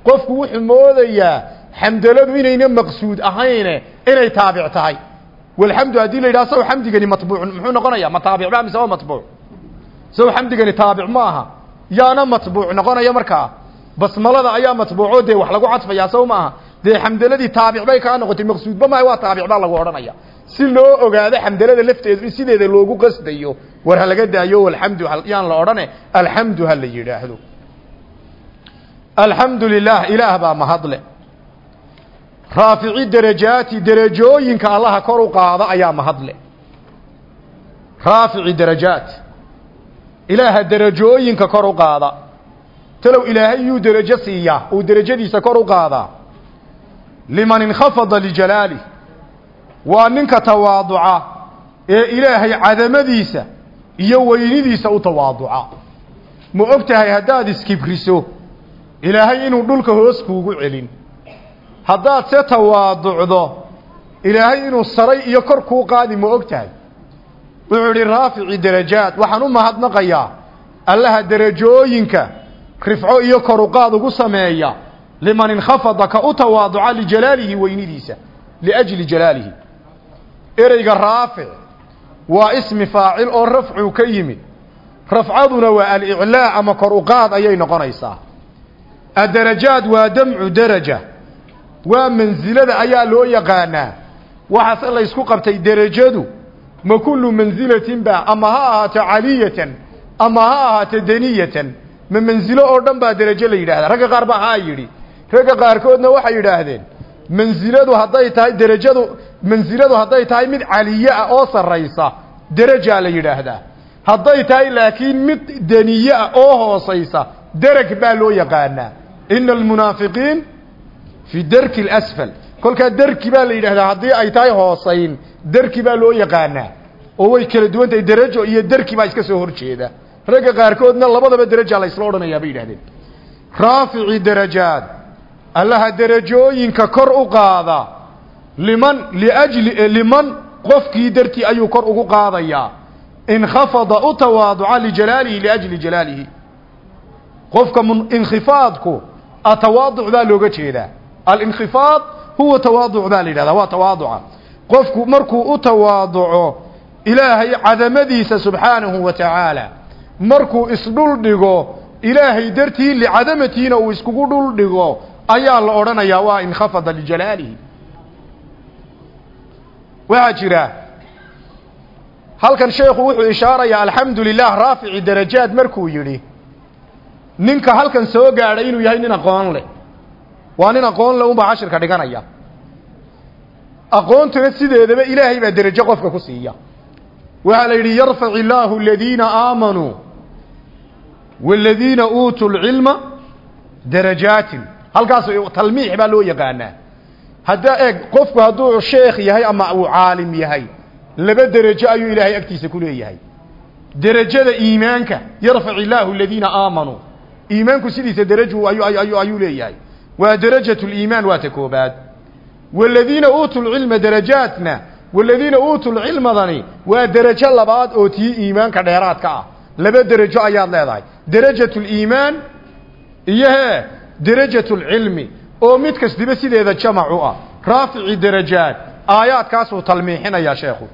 qofku wuxuu moodayaa xamdaladu inayna maqsuud ahayne inay taabic tahay. Walxamdu haddii la yidhaha saw xamdigani matbuuc muxuu noqonaya ma taabicba mise waa matbuuc? Saw xamdigani taabic ma aha yaana matbuuc noqonaya markaa? Basmalada ayaa matbuuco dee wax lagu cadfayaa saw ma aha dee xamdaladii taabic bay kaa noqotay maqsuudba maaha waa taabic baa lagu odhanaya si loo ogaado xamdalada lafteedu in sideeda loogu qasdayo war ha laga daayo walxamdu yaan la odhane alxamdu ha la yidhaahdo. Alxamdu lilah ilaah baa mahadle raafici derajaati derajooyinka allaha kor u qaada ayaa mahadle raafici derajaat ilaaha derajooyinka kor u qaada. Talow ilaahay yuu derajo siiyaa uu derajadiisa kor u qaadaa liman inkhafada lijalaalih waa ninka tawaaduca ee ilaahay cadamadiisa iyo weynidiisa u tawaaduca. Ma og tahay haddaad iskibriso ilaahay inuu dhulka hoos kuugu celin. Haddaad se tawaaducdo ilaahay inuu saray iyo kor kuu qaadi ma og tahay wuxuu idhi raafici derajaat waxaan u mahadnaqayaa allaha derajooyinka rifco iyo koruqaad ugu sameeya liman inkhafada ka u tawaaduca lijalaalihi weynidiisa liajli jalaalihi ereyga raafic waa ismi faacil oo rafcu ka yimid rafcaduna waa aliclaa ama kor uqaad ayay noqonaysaa addarajaad waa damcu daraja waa mansilada ayaa loo yaqaanaa waxaase laysku qabtay derajadu ma kullu mansilatin ba ama ha ahaato caliyatan ama ha ahaato daniyatan ma mansilo oo dhan baa derajo la yidhaahdaa ragga qaar baa haa yidhi ragga qaarkoodna waxay yidhaahdeen mansiladu hadday tahay derajadu mansiladu hadday tahay mid caliye ah oo sarraysa derajaa la yidhaahdaa. Hadday tahay laakiin mid daniye ah oo hoosaysa dereg baa loo yaqaanaa. Ina almunaafiqiin fi derki alasfal kolkaa derki baa la yidhahdaa haddii ay tahay hoosayn derki baa loo yaqaanaa. Oo way kala duwan tahay derajo iyo derki baa iska soo hor jeeda. Ragga qaarkoodna labadaba derajaa la isla odhanayaa bay yidhahdeen raafici derajaad allaha derajooyinka kor u qaada liman liajli liman qofkii dartii ayuu kor ugu qaadayaa. Inkhafada u tawaaduca lijalaalihi liajli jalaalihi qofka inkhifaadku atawaaduc baa looga jeedaa. Alinkhifaad huwa tawaaduc baa la yidhahdaa waa tawaaduca. Qofku markuu u tawaaduco ilaahay cadamadiisa subxaanahu wa tacaala markuu isdhul dhigo ilaahay dartii licadamatiina uu iskugu dhul dhigo ayaa la odhanayaa waa inkhafada lijalaalihi waxaa jira halkan sheekhu wuxuu ishaarayaa alxamdu lilah raafici darajaad markuu yidhi ninka halkan soo gaadhay inuu yahay nin aqoon leh. Waa nin aqoon leh unbaa cashirka dhiganaya. Aqoontuna sideedaba ilaahay baa derajo qofka ku siiya. Waxaa la yidhi yarfac illaahu aladiina aamanuu waaladiina uutuu lcilma darajaatin halkaas talmiix baa loo yaqaanaa. Haddaa eeg qofku hadduu sheekh yahay ama uu caalim yahay laba derajo ayuu ilaahay agtiisa ku leeyahay. Derajada iimaanka yarfac illaahu aladiina aamanuu iimaanku sidiisa deraju ayuu leeyahay. Waa derajat liimaan waa ta koobaad. Waladiina uutuu lcilma darajaatna waladiina uutuu lcilmadani waa derajo labaad oo tii iimaanka dheeraadka ah. Laba derajo ayaad leedahay. Derajat liimaan iyo hee derajat lcilmi oo mid kastiba sideeda jamac u ah. Raafici derajaad aayaadkaasuu talmiixinayaa sheekhu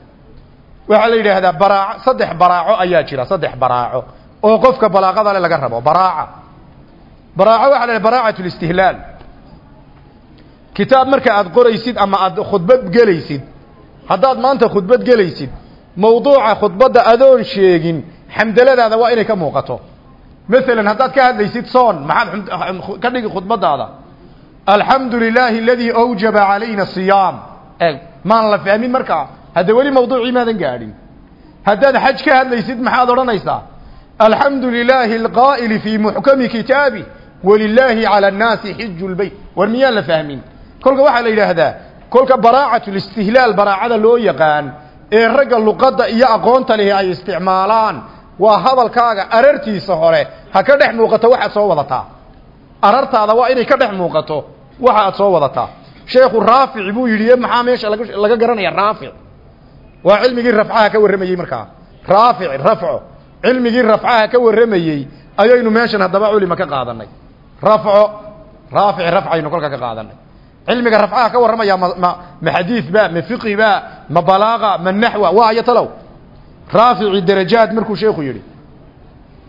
waxaa la yidhaahdaa baraaco saddex baraaco ayaa jira saddex baraaco oo qofka balaaqada le laga rabo. Baraaca. Baraaco waxa la yidhaha baraacat listihlaal kitaab marka aad qoraysid ama aad khudbad gelaysid haddaad maanta khudbad gelaysid mawduuca khudbadda adoon sheegin xamdaladaada waa inay ka muuqato masalan haddaad ka hadlaysid soon maxaad ka dhigi khudbadaada alxamdu lilaahi aladii awjaba calayna siyaam. E maan la fahmin markaa hadda weli mawduucii maadan gaadhin. Haddaad xaj ka hadlaysid maxaad odhanaysaa alxamdu lilaahi alqaa'ili fii muxkami kitaabi walilaahi cala annaasi xiju lbeyt war miyaan la fahmin? Kolka waxaa la yidhaahdaa kolka baraacat listihlaal baraacada loo yaqaan ee ragga luqadda iyo aqoonta ay isticmaalaan waa hadalkaaga arartiisa hore. Ha ka dhex muuqato waxaad soo wadataa. Arartaada waa inay ka dhex muuqato waxa aad soo wadataa. Sheekhu raafic buu yidhi maxaa meesha laga garanaya raafic waa cilmigii rafcaha ka warramayey markaa. Raafic rafco. Cilmigii rafcaha ka warramayey ayaynu meeshan haddaba culima ka qaadanay rafco raafic rafcaynu kolka ka qaadanay cilmiga rafcaha ka warramaya ma ma xadiid ba ma fiqi ba ma balaaqa ma naxwa waa ayo raafici darajaad markuu sheekhu yidhi.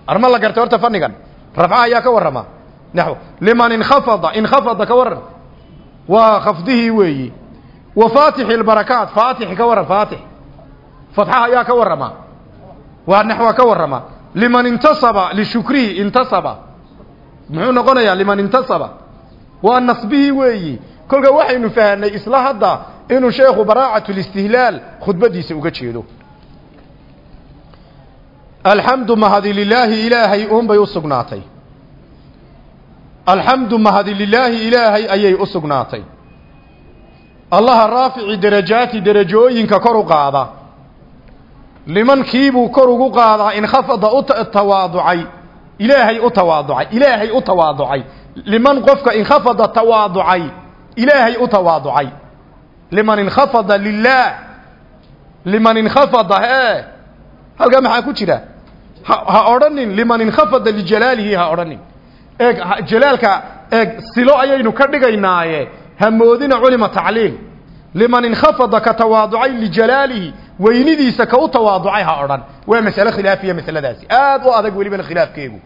Arma la gartay horta fannigan. Rafcaha ayaa ka warrama. Naxw. Liman inkhafada inkhafada ka warran. Waa khafdihii weeyi. Wa faatixi lbarakaat faatix ka warran faatix. Fatxaha ayaa ka warrama. Waa naxwa ka warrama. Liman intasaba lishukrihi intasaba. Muxuu noqonayaa liman intasaba. Waa nasbihii weeyi. Kolka waxaynu fahanay isla hadda inuu sheekhu baraacat listihlaal khudbadiisa uga jeedo alxamdu mahadi lilaahi ilaahay uunbay u sugnaatay. Alxamdu mahadi lilaahi ilaahay ayay u sugnaatay. Allaha raafici derajaati derajooyinka kor u qaada. Limankiibuu kor ugu qaadaa inkhafada u tawaaducay. Ilaahay u tawaaducay ilaahay u tawaaducay. Liman qofka inkhafada tawaaducay ilaahay u tawaaducay. Liman inkhafada lilaah liman inkhafada hee halkaa maxaa ku jira? Ha odhanin liman inkhafada lijalaalihi ha odhanin. Eeg jalaalka eeg silo ayaynu ka dhigaynaaye. Hamoodina culima tacliil. Liman inkhafada ka tawaaducay lijalaalihi weynidiisa ka u tawaaducay ha odhan. Waa masale khilaafiya masaladaasi. Aad u adag welibana khilaafkeegu.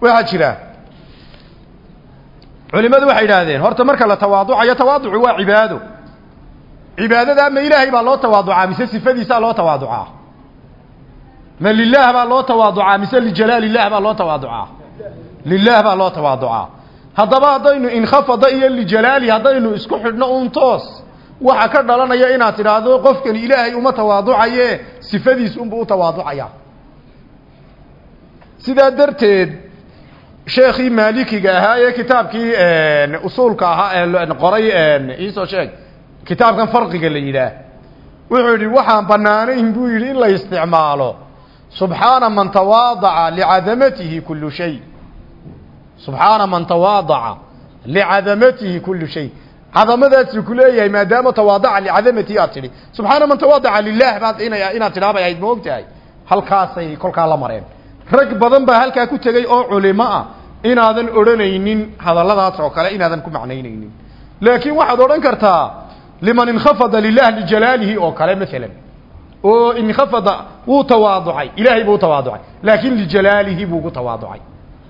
Waxaa jira. Culimadu waxay idhaahdeen horta marka la tawaaducayo tawaaducu waa cibaado. Cibaadada ma ilaahay baa loo tawaaducaa mise sifadiisaa loo tawaaducaa ma lilaah baa loo tawaaducaa mise lijalaal ilah baa loo tawaaducaa? Lilaah baa loo tawaaducaa. Haddaba haddaynu inkhafada iyo lijalaali haddaynu isku xidhno uun toos waxa ka dhalanaya inaad tidhaahdo qofkani ilaahay uma tawaaducaye sifadiis unbuu u tawaaducaya. Sidaa darteed sheekhii maalikiga ahaa ee kitaabkii usuulka ahaa ee qoray iisoo sheeg kitaabkan farqiga la yidhaah. Wuxuu yidhi waxaan bannaanayn buu yidhi in la isticmaalo subxaana man tawaadaca licadamatihi kullu shay subxaana man tawaadaca licadamatihi kullu shay cadamadaasuu ku leeyahay maadaama tawaadaca licadamatihi aad tidhi subxaana man tawaadaca lilah baad inaad tidhaa bay ahayd ma og tahay halkaasay kolkaa la mareen rag badan baa halkaa ku tegey oo culimo ah inaadan odhanaynin hadalladaas oo kale inaadan ku macnaynaynin laakiin waxaad odhan kartaa liman inkhafada lilah lijalaalihi oo kale maalan oo inkhafada wuu tawaaducay. Ilaahay buu tawaaducay. Laakiin lijalaalihi buu ugu tawaaducay.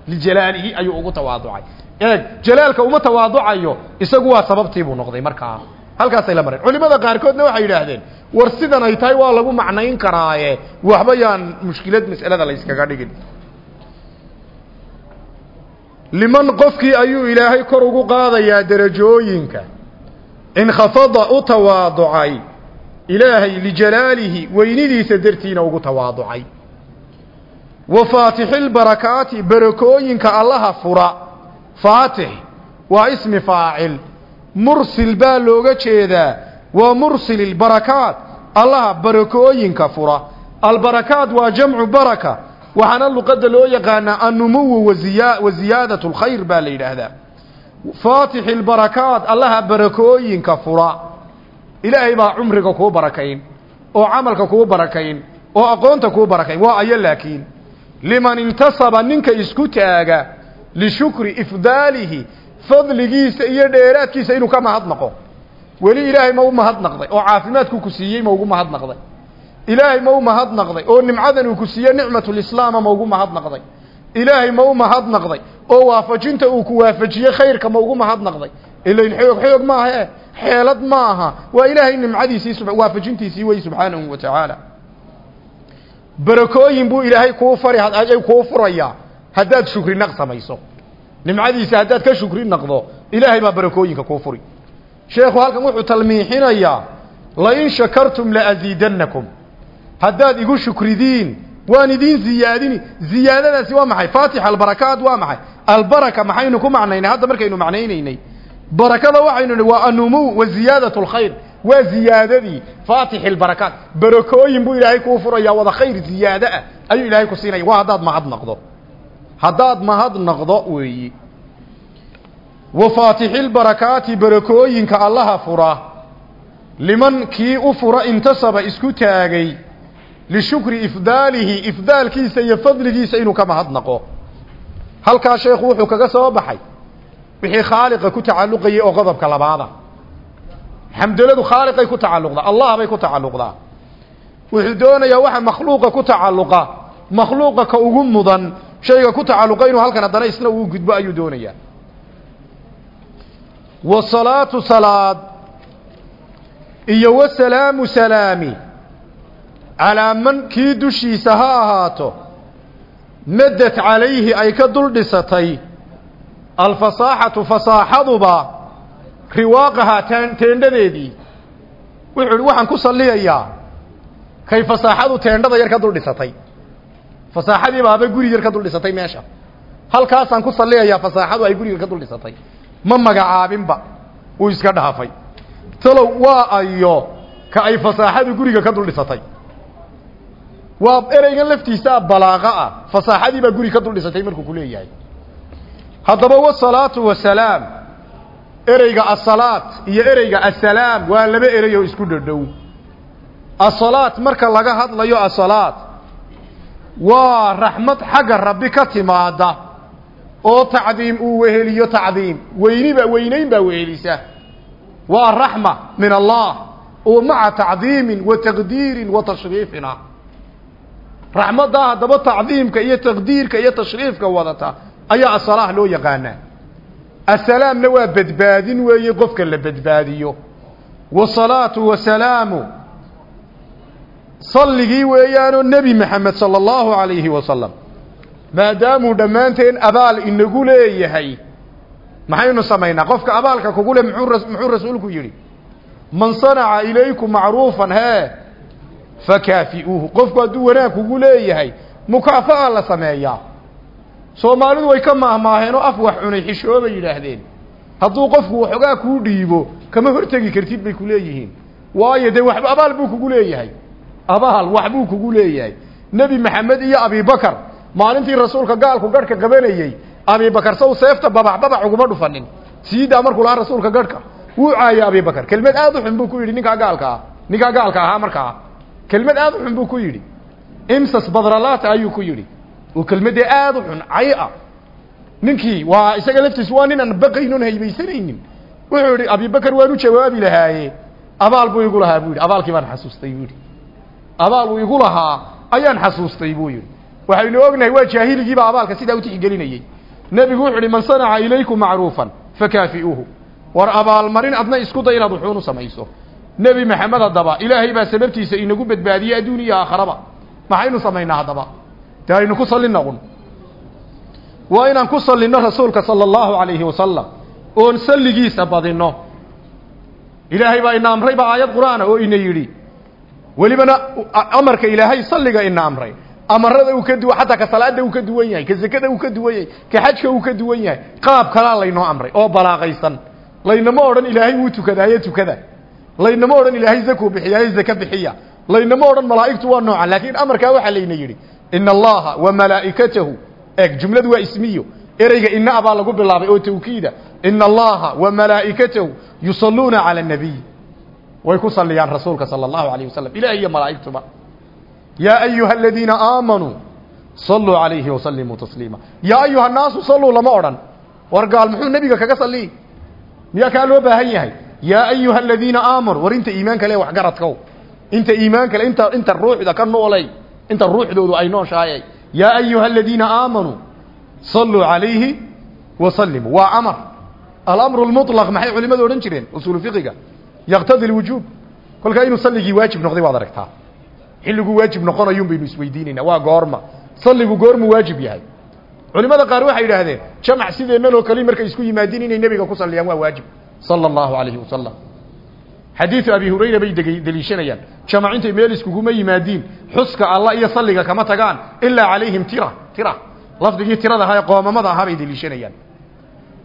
Lijalaalihi ayuu ugu tawaaducay. Eeg jalaalka uma tawaaducayo isagu waa sababtii buu noqday markaa halkaasay la mareen culimada qaarkoodna waxay yidhaahdeen war sidan ay tahay waa lagu macnayn karaaye. Waxba yaan mushkilad mas'alada la yskaga dhigin. Liman qofkii ayuu ilaahay kor ugu qaadayaa derajooyinka inkhafada u tawaaducay ilaahay lijalaalihi weynidiisa dartiina ugu tawaaducay. Wa faatixilbarakaati barakooyinka allaha fura. Faatix waa ismi faacil. Mursil baa looga jeedaa. Waa mursililbarakaat allaha barakooyinka fura. Albarakaat waa jamcu baraka. Waxaana luqadda loo yaqaanaa annumuwu wa ziyaadatu lkhayr baa la yidhaahdaa. Faatixi lbarakaat allaha barakooyinka fura ilaahay baa cumriga kuu barakayn oo camalka kuu barakayn oo aqoonta kuu barakayn waa ayo laakiin. Liman intasaba ninka isku taaga lishukri ifdaalihi fadligiisa iyo dheeraadkiisa inuu ka mahadnaqo. Weli ilaahay ma u mahadnaqday oo caafimaadkuu ku siiyey ma ugu mahadnaqday. Ilaahay ma u mahadnaqday oo nimcadan uu ku siiyey nicmatulislaama ma ugu mahadnaqday. Ilaahay ma u mahadnaqday oo waafajinta uu ku waafajiyey khayrka ma ugu mahadnaqday ilayn xoog xoog maaha xeelad maaha waa ilaahay nimcadiisii waafajintiisii wey subxaanahu wa tacaala barakooyin buu ilaahay kuu fari ay kuu furayaa haddaad shukri naq samayso. Nimcadiisa haddaad ka shukri naqdo ilaahay baa barakooyinka kuu furi. Sheekhu halkan wuxuu talmiixinayaa lain shakartum laaziidannakum haddaad igu shukridiin waan idiin ziyaadini ziyaadadaasi waa maxay? Faatix albarakaat waa maxay? Albaraka maxaynu ku macnaynay hadda markaynu macnaynaynay barakada waxaynu nihi waa anumuw wa ziyaadat lkhayr waa ziyaadadii faatix albarakaat barakooyin buu ilaahay kuu furayaa wada khayr ziyaado ah ayuu ilaahay ku siinaya. Waa haddaad mahadnaqdo haddaad mahadnaqdo weeyi. Wa faatixilbarakaati barakooyinka allaha fura. Liman kii u fura intasaba isku taagay lishukri ifdaalihi ifdaalkiisa iyo fadligiisa inuu ka mahadnaqo halkaa sheekhu wuxuu kaga soo baxay wixii khaaliqa ku tacalluqayay oo qodobka labaada. Xamdaladu khaaliqay ku tacalluqdaa allah bay ku tacalluqdaa wuxuu doonayaa waxa makhluuqa ku tacalluqa makhluuqa ka ugu mudan shayga ku tacalluqa inuu halkan haddana isna uu gudbo ayuu doonayaa. Wasalaatu salaad iyo wasalaamu salaami calaa man kii dushiisa ha ahaato madad calayhi ay ka dul dhisatay alfasaaxatu fasaaxaduba riwaaqahaa teendhadeedii wuxuu ihi waxaan ku salliyayaa kay fasaaxadu teendhada yar ka dul dhisatay. Fasaaxadii baaba guri yar ka dul dhisatay meesha. Halkaasaan ku salliyayaa fasaaxadu ay guriga ka dul dhisatay. Ma magacaabinba uu iska dhaafay. Talow waa ayo ka ay fasaaxadu guriga ka dul dhisatay. Waa ereygan laftiisaa balaaqa ah. Fasaaxadii baa ka dul dhisatay markuu ku haddaba wasalaatu wasalaam ereyga asalaat iyo ereyga asalaam waa laba erey oo isku dhadhow. Asalaat marka laga hadlayo asalaat waa raxmad xagga rabbi ka timaada oo tacdiim uu weheliyo tacdiim. Weyniba weynayn baa wehelisa. Waa raxma min allah oo maca tacdiimin wa taqdiirin wa tashriifina. Raxmaddaa haddaba tacdiimka iyo taqdiirka iyo tashriifka wadata ayaa asalaah loo yaqaanaa. Asalaamna waa badbaadin weeye qofka la badbaadiyo. Wasalaatu wasalaamu salligii weeyaanoo nebi maxamed sala allahu calayhi wasalam maadaamuu dhammaanteen abaal inagu leeyahay. Maxaynu samaynaa? Qofka abaalka kugu le muxuu rasuulku yidhi man sanaca ilaykum macruufan hee fakaafi'uuhu. Qofku hadduu wanaag kugu leeyahay mukaafa'a la sameeyaa soomaalidu way ka maahmaaheen oo af wax cunay xishoobay yidhaahdeen. Hadduu qofku waxoogaa kuu dhiibo kama hortegi kartid bay ku leeyihiin. Waayo dee waxba abaal buu kugu leeyahay. Abaal wax buu kugu leeyahay. Nebi maxamed iyo abibakar maalintii rasuulka gaalku garhka qabanayey abibakar saw seefta babac babac uguma dhufanin siidaa markuu lahaa rasuulka garhka wuu caayay abibakar kelmad aad u xun buu ku yidhi ninkaa gaalka ah ninkaa gaalka ahaa markaa. Kelmad aad u xun buu ku yidhi. Imsas badralaata ayuu ku yidhi oo kelmadee aad u xun cay ah. Ninkii waa isaga laftiisu waa nin aan baqaynon haybaysanaynin. Wuxuu yidhi abibakar waan u jawaabi lahaaye. Abaal buu igu lahaa buu yidhi. Abaalkii baan xasuustay buu yidhi. Abaal uu igu lahaa ayaan xasuustay buu yidhi. Waxaynu ognahay waa jaahiligiibaa abaalka sidaa u tixgelinayey nebigu wuxu uhi man sanaca ilaykum macruufan fakaafi'uuhu war abaalmarin adna isku day inaad wuxuun u samayso. Nebi maxamed haddaba ilaahay baa sababtiisa inagu badbaadiyey adduun iyo aakharaba maxaynu samaynaa haddaba dee aynu ku sallina un waa inaan ku sallinno rasuulka sala allahu calayhi wasalam oon salligiisa badinno. Ilaahay baa ina amray ba aayad qur'aana oo ina yidhi. Welibana amarka ilaahay salliga ina amray. Amarada uu ka duwan xataa ka salaada uu ka duwan yahay ka zakada uu ka duwan yahay ka xajka uu ka duwan yahay qaab kalaa laynoo amray oo balaaqaysan. Laynama odhan ilaahay wuu tukadaaye tukada. Laynama odhan ilaahay zakuu bixiyaaye zaka bixiya. Laynama odhan malaa'igtu waa noocan laakiin amarkaa waxaa layna yidhi ina allaha wa malaa'ikatahu. Eeg jumladu waa ismiyo. Ereyga ina abaa lagu bilaabay oo tawkiida. Ina allaha wa malaa'ikatahu yusalluuna cala annabiy way ku salliyaan rasuulka sala allahu alayh wasalam ilaah iyo malaa'igtuba yaa ayuha aladiina aamanuu saluu calayhi wasalimuu tasliima. Yaa ayuha annaasu saluu lama odhan. War gaal muxuu nebiga kaga salliyi miyaa kaa loo baahan yahay? Yaa ayuha aladiina aamanuu war inta iimaanka le waxgaradkow inta iimaanka inta inta ka noolay inta ruuxdoodu ay nooshaayay yaa ayuha aladiina aamanuu saluu calayhi wasalimuu waa amar. Alamru lmuطlaq maxay culimadu odhan jireen? Usuulu fiqiga. Yaqtadi lwujuub kolkaa inuu salligii waajib noqday waad aragtaa. Xilliguu waajib noqonayun baynu isweydiinaynaa waa goorma. Salligu goormuu waajib yahay. Culimada qaar waxay yidhaahdeen jamac sideennan oo kale markay isku yimaadiin inay nebiga ku salliyaan waa waajib. Sala allahu calayhi wasalam xadiidu abi hurayra bay deliishanayaan. Jamac intay meel iskuguma yimaadiin xuska allah iyo salliga kama tagaan ilaa calayhim tira tira. Lafdigii tirada ahaa ee qoomamada ahaa bay deliishanayaan.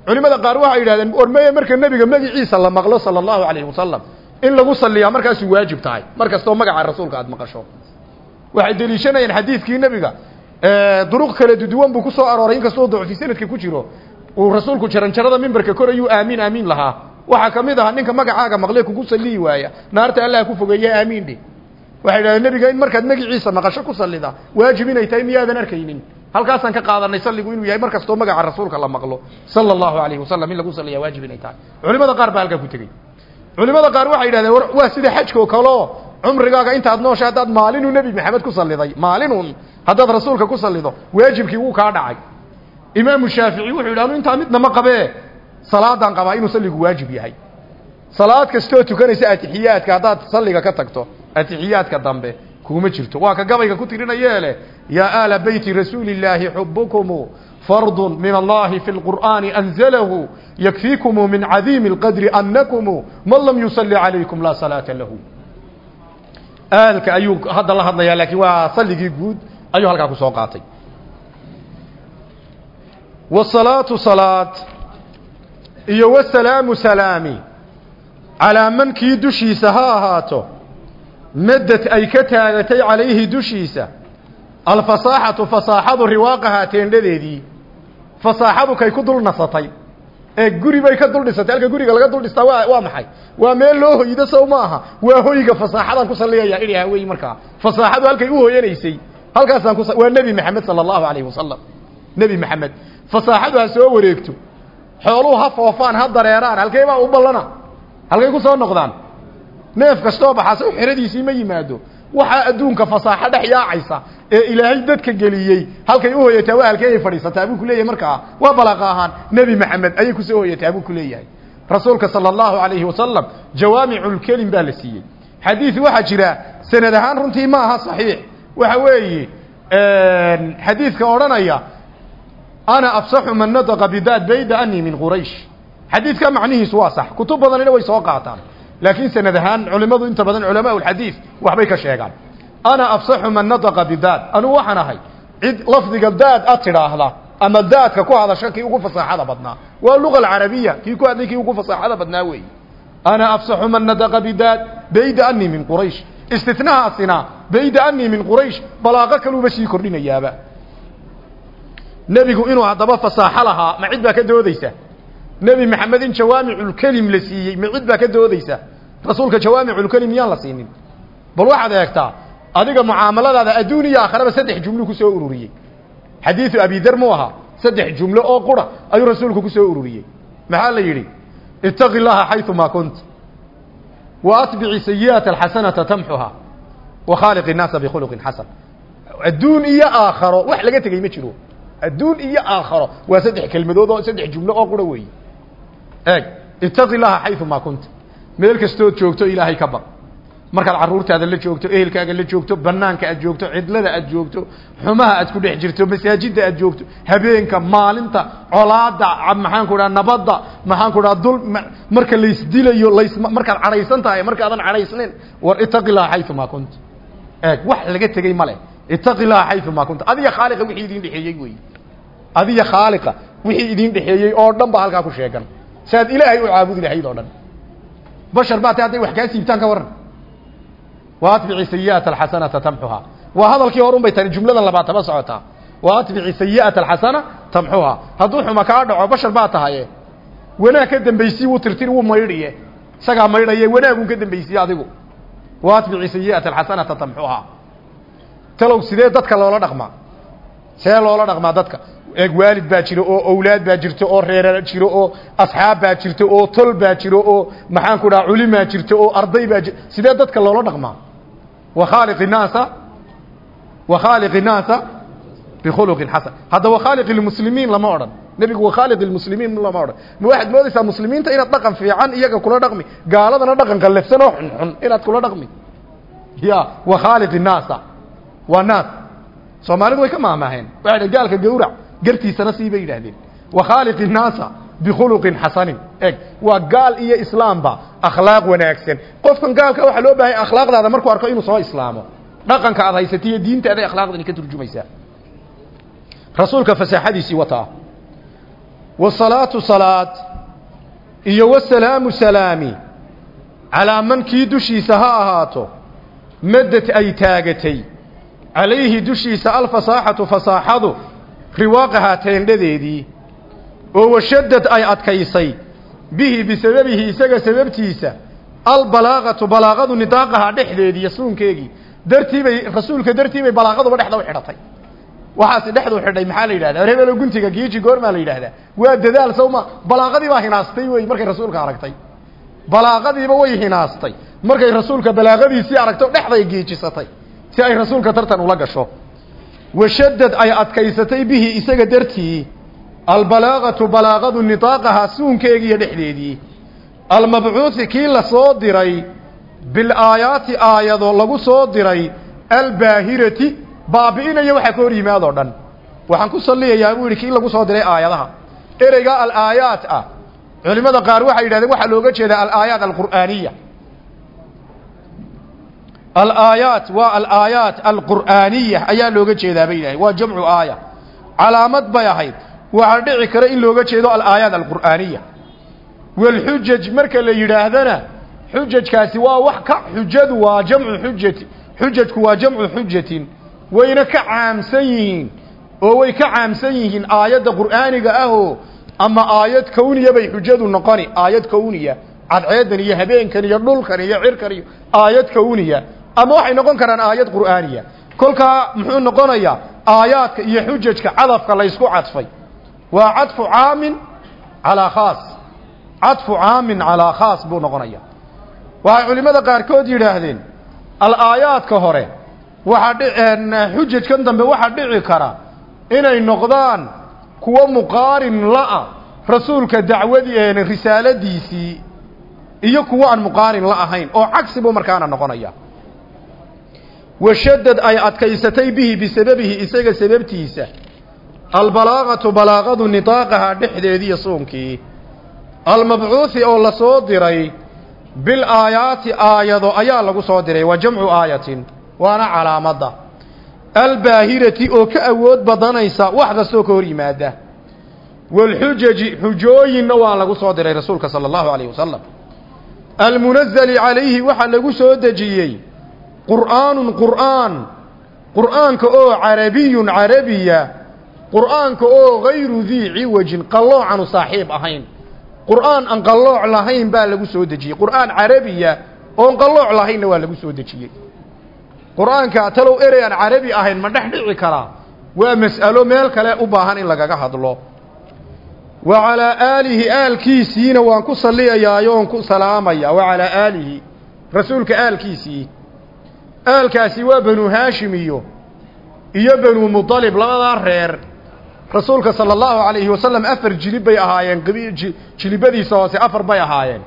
Culimada qaar waxay yidhahdeen ormeye marka nebiga magiciisa la maqlo sala allahu calayhi wasalam in lagu saliyaa markaasuu waajib tahay. Mar kastoo magaca rasuulka aad maqasho. Waxay deliishanayaan xadiidkii nebiga. Duruq kala duduwan buu ku soo arooray. Inkastoo dacfi sanadka ku jiro uu rasuulku jaranjarada mimbarka korayuu aamiin aamiin lahaa waxaa ka mid ahaa ninka magacaaga maqle kugu saliyi waaya. Naarta allah ku fogeeye aamiin dhe waxay idhahdeen nebiga in markaad magiciisa maqasho ku sallida waajib inay tahay miyaadan arkaynin? Halkaasaan ka qaadanay salligu inuu yahay mar kastoo magaca rasuulka la maqlo sala allahu calayhi wasalam in lagu salliyaa waajib inay tahay. Culimada qaar baa halkaa ku tegey culimada qaar waxay yidhahdeen waa sida xajka oo kaleo cumrigaaga intaad noosha haddaad maalinuu nebi maxamed ku salliday maalinun haddaad rasuulka ku sallido waajibkii wuu kaa dhacay. Imaamu shaafici wuxuu yidhi anu intaa midna ma qabee salaadan qabaa inuu salligu waajib yahay. Salaad kastoo tukanaysa atixiyaadka haddaad salliga ka tagto atixiyaadka dambe kuuma jirto. Waa ka gabayga ku tirinayee leh yaa aala beyti rasuulillaahi xubukumu fardun min allahi fi lqur'aani anzalahu yakfiikumu min cadiimi alqadri annakumu man lam yusalli calaykum laa salaata lahu. Aalka ayuu hadda la hadlaya laakiin waa salligii guud ayuu halkaa ku soo qaatay. Wasalaatu salaad iyo wasalaamu salaami. Calaa mankii dushiisa ha ahaato madad ay ka taagatay calayhi dushiisa. Alfasaaxatu fasaaxadu riwaaqahaa teendhadeedii. Fasaaxadu kay ku dul nasatay. Ee guri bay ka dul dhisatay. Halka guriga laga dul dhistaa waa waa maxay? Waa meel loo hoydo sow maaha waa hoyga fasaaxadaan ku sallayayaa idhi hawey markaa. Fasaaxadu halkay u hoyanaysay. Halkaasaan ku waa nebi maxamed sala allahu calayhi wasallam. Nebi maxamed. Fasaaxadu ha soo wareegto xooluhu ha foofaan ha dareeraan halkey baa u ballana? Halkay ku soo noqdaan? Neef kastoo baxaase xeradiisii ma yimaado. Waxaa adduunka fasaaxo dhex yaacaysa ee ilaahay dadka geliyey halkay u hoyataa waa halkey ay fadhiisataa? Buu ku leeyahay markaa waa balaaqa ahaan nebi maxamed ayay ku soo hoyataa buu ku leeyahay. Rasuulka sala allahu alayhi wasalam jawaamiculkelim baa la siiyey. Xadiid waxaa jira sanad ahaan runtii ma aha saxiix. Waxa weeye xadiidka odhanaya ana afsaxu man nataqa bidaad bayda anii min quraysh xadiidka macnihiisu waa sax kutub badanina way soo qaataan laakiin sanad ahaan culimadu inta badan culamaa ulxadiid waxbay ka sheegaan ana afsaxu man nataqa bidaad anugu waxaan ahay cid lafdiga daad a tidhaahda ama daadka ku hadasha kii ugu fasaaxada badnaa waa luga alcarabiya kii ku hadlay kii ugu fasaaxada badnaa weeye ana afsaxu man nataqa bidaad bayda anii min quraysh istinahaasina bayda anii min quraysh balaaqo kaluuba sii kordhinayaaba nebigu inuu haddaba fasaaxo lahaa ma cid baa ka doodeysa nebi maxamed in jawaamiculkelim la siiyey ma cid baa ka doodeysa rasuulka jawaamiculkelim yaan la siinin? Bal waxaad eegtaa adiga mucaamaladaada adduun iyo aakharaba saddex jumlo ku soo ururiyey. Xadiidu abidar mu ahaa saddex jumlo oo qura ayuu rasuulku ku soo ururiyey. Maxaa la yidhi? Itaqi llaha xayumaa kunt. Wa atbici sayi'ata alxasanata tamxuha wa khaaliq innaasa bikhuluqin xasan. Adduun iyo aakharo wax laga tegey ma jiro adduun iyo aakharo waa saddex kelmadood oo saddex jumlo oo qura weeye. Eeg itaqi llaha xayumaa kunta meel kastood joogto ilaahay ka baq markaad carruurtaada la joogto ehelkaaga la joogto banaanka aad joogto cidlada aad joogto xumaha aad ku dhex jirto masaajidda aad joogto habeenka maalinta colaada maxaan ku dhaha nabadda maxaan ku dhaha dul marka laysdilayo lays markaad cadhaysan tahay markaadan cadhaysnayn war itaqi llaha xayumaa kunta wax laga tegey ma itaqi llaha xayumaa kunta adiga khaaliqa wixii idin dhexeeyey wey adiga khaaliqa wixii idin dhexeeyey oo dhan ba halkaa ku sheegan saaad ilaahay u caabudi lahayd oo dhan bashar baa ta hadday wax kaa siibtaan ka waran waatbici sayi'ata alxasanata tamxuhaa waa hadalkii horun bay tani jumladan labaataba socotaa waatbici sayi'ata alxasana tamxuhaa hadduu xuma kaa dhaco bashar baa tahaye wanaag ka dambaysii wuu tirtiri wuu maydhiye isagaa adigu waatbici sayi'ata alxasanata tamxuhaa talow sidee dadka loola dhaqmaa? See loola dhaqmaa dadka? Eeg waalid baa jiro oo owlaad baa jirto oo reera jiro oo asxaab baa jirto oo tol baa jiro oo maxaan ku dhaha culimaa jirto oo arday baa jiro sidee dadka loola dhaqmaa? Wakhaaliq innaasa wakhaaliq innaasa bikhuluqin xasan. Hadda wakhaaliq ilmuslimiin lama odhan. Nebigu wakhaaliq ilmuslimiin lama odhan. Ma waxaad moodaysaa muslimiinta inaad dhaqan fiican iyaga kula dhaqmi. Gaaladana dhaqan qallafsan oo xunxun inaad kula dhaqmi. Ya wakhaaliq innaasa waa naas. Soomaalidu way ka maahmaaheen waxay gaalka gawrac gartiisana sii bay yidhaahdeen wakhaaliq innaasa bikhuluqin xasanin eg waa gaal iyo islaamba akhlaaq wanaagsan. Qofkan gaalka waxaa loo baahanya akhlaaqdaada markuu arko inuu soo islaamo. Dhaqanka aad haysatay iyo diintaaday akhlaaqdani ka turjumaysaa. Rasuulka fasaaxadiisii wataa wasalaatu salaad iyo wasalaamu salaami calaa man kii dushiisa ha ahaato madad ay taagatay calayhi dushiisa alfasaaxatu fasaaxadu riwaaqahaa teendhadeedii oo washadad ay adkaysay bihi bisababihi isaga sababtiisa albalaaqatu balaaqadu nidaaqahaa dhexdeediiyo suunkeegii dartiibay rasuulka dartiibay balaaqaduba dhexda u xidhatay. Waxaasi dhexdu xidhay maxaa la yidhahdaa? Reebelo guntiga giiji goormaa la yidhaahdaa waa dadaal sawma balaaqadii baa hinaastay wey markay rasuulka aragtay. Balaaqadiiba way hinaastay. Markay rasuulka balaaqadiisii aragto dhexday giijisatay si ay rasuulka tartan ula gasho. Washadad ay adkaysatay bihi isaga dartii. Albalaaqatu balaaqadu nidaaqahaa suunkeegiiyo dhexdeedii. Almabcuuhi kii la soo diray bilaayaati aayado lagu soo diray albaahirati baabi'inaya waxaa ka hor yimaadoo dhan. Waxaan ku salliyayaa buu yidhi kii lagu soo diray aayadaha. Ereyga alaayaat ah. Culimmada qaar waxay yidhahdeen waxaa looga jeedaa alaayaat alqur'aaniya alaayaat waa alaayaat alqur'aaniya ayaa looga jeedaa bay yidhahdeen waa jamcu aaya. Calaamad bay ahayd. Waxaa dhici kara in looga jeedo alaayaat alqur'aaniya walxujaj marka la yidhaahdana xujajkaasi waa wax ka xujadu waa jamcu xujati xujajku waa jamcu xujatin wayna ka caamsan yihiin oo way ka caamsan yihiin aayadda qur'aaniga ahoo ama aayad kowniya bay xujadu noqoni. Aayad kowniya cadceedan iyo habeenkan iyo dhulkan iyo cirkan iyo aayad kowniya ama waxay noqon karaan aayad qur'aaniya. Kolkaa muxuu noqonayaa aayaadka iyo xujajka cadafka laysku cadfay. Waa cadfu caamin calaa khaas. Cadfu caamin calaa khaas buu noqonaya. Waxay culimmada qaarkood yidhaahdeen al-aayaadka hore waxaa xujajkan dambe waxaa dhici kara inay noqdaan kuwo muqaarin la-a rasuulka dacwadii risaaladiisii iyo kuwo aan muqaarin la ahayn. Oo cagsi buu markaana noqonaya washadad ay adkaysatay bihi bisababihi isaga sababtiisa. Albalaaqatu balaaqadu nidaaqahaa dhexdeediiyo suunkii. Almabcuuhi oo la soo diray bil aayaati aayado ayaa lagu soo diray waa jamcu aayatin waana calaamadda. Albaahirati oo ka awood badanaysa wax kastoo ka hor yimaada. Waalxujaji xujooyinna waa lagu soo diray rasuulka sala allahu alayh wasalam almunazali calayhi waxaa lagu soo dejiyey qur'aanun qur'aan. Qur'aanka oo carabiyun carabiya. Qur'aanka oo hayru dii ciwajin qalloocaanu saaxiib ahayn. Qur'aan aan qallooc lahayn baa lagu soo dejiyey. Qur'aan carabiya oon qallooc lahaynna waa lagu soo dejiyey. Qur'aanka talow erey aan carabi ahayn ma dhex dhici karaa. Waa mas'alo meel kale u baahan in lagaga hadlo. Wa calaa aalihi aalkiisiina waan ku salliyayaayo oon ku salaamaya. Wa aalihi rasuulka aalkiisii aalkaasi waa banu haashim iyo iyo banu mudalib labadaa reer. Rasuulka sala allahu calayhi wasalam afar jilib bay ahaayeen jilibadiisa hoose afar bay ahaayeen.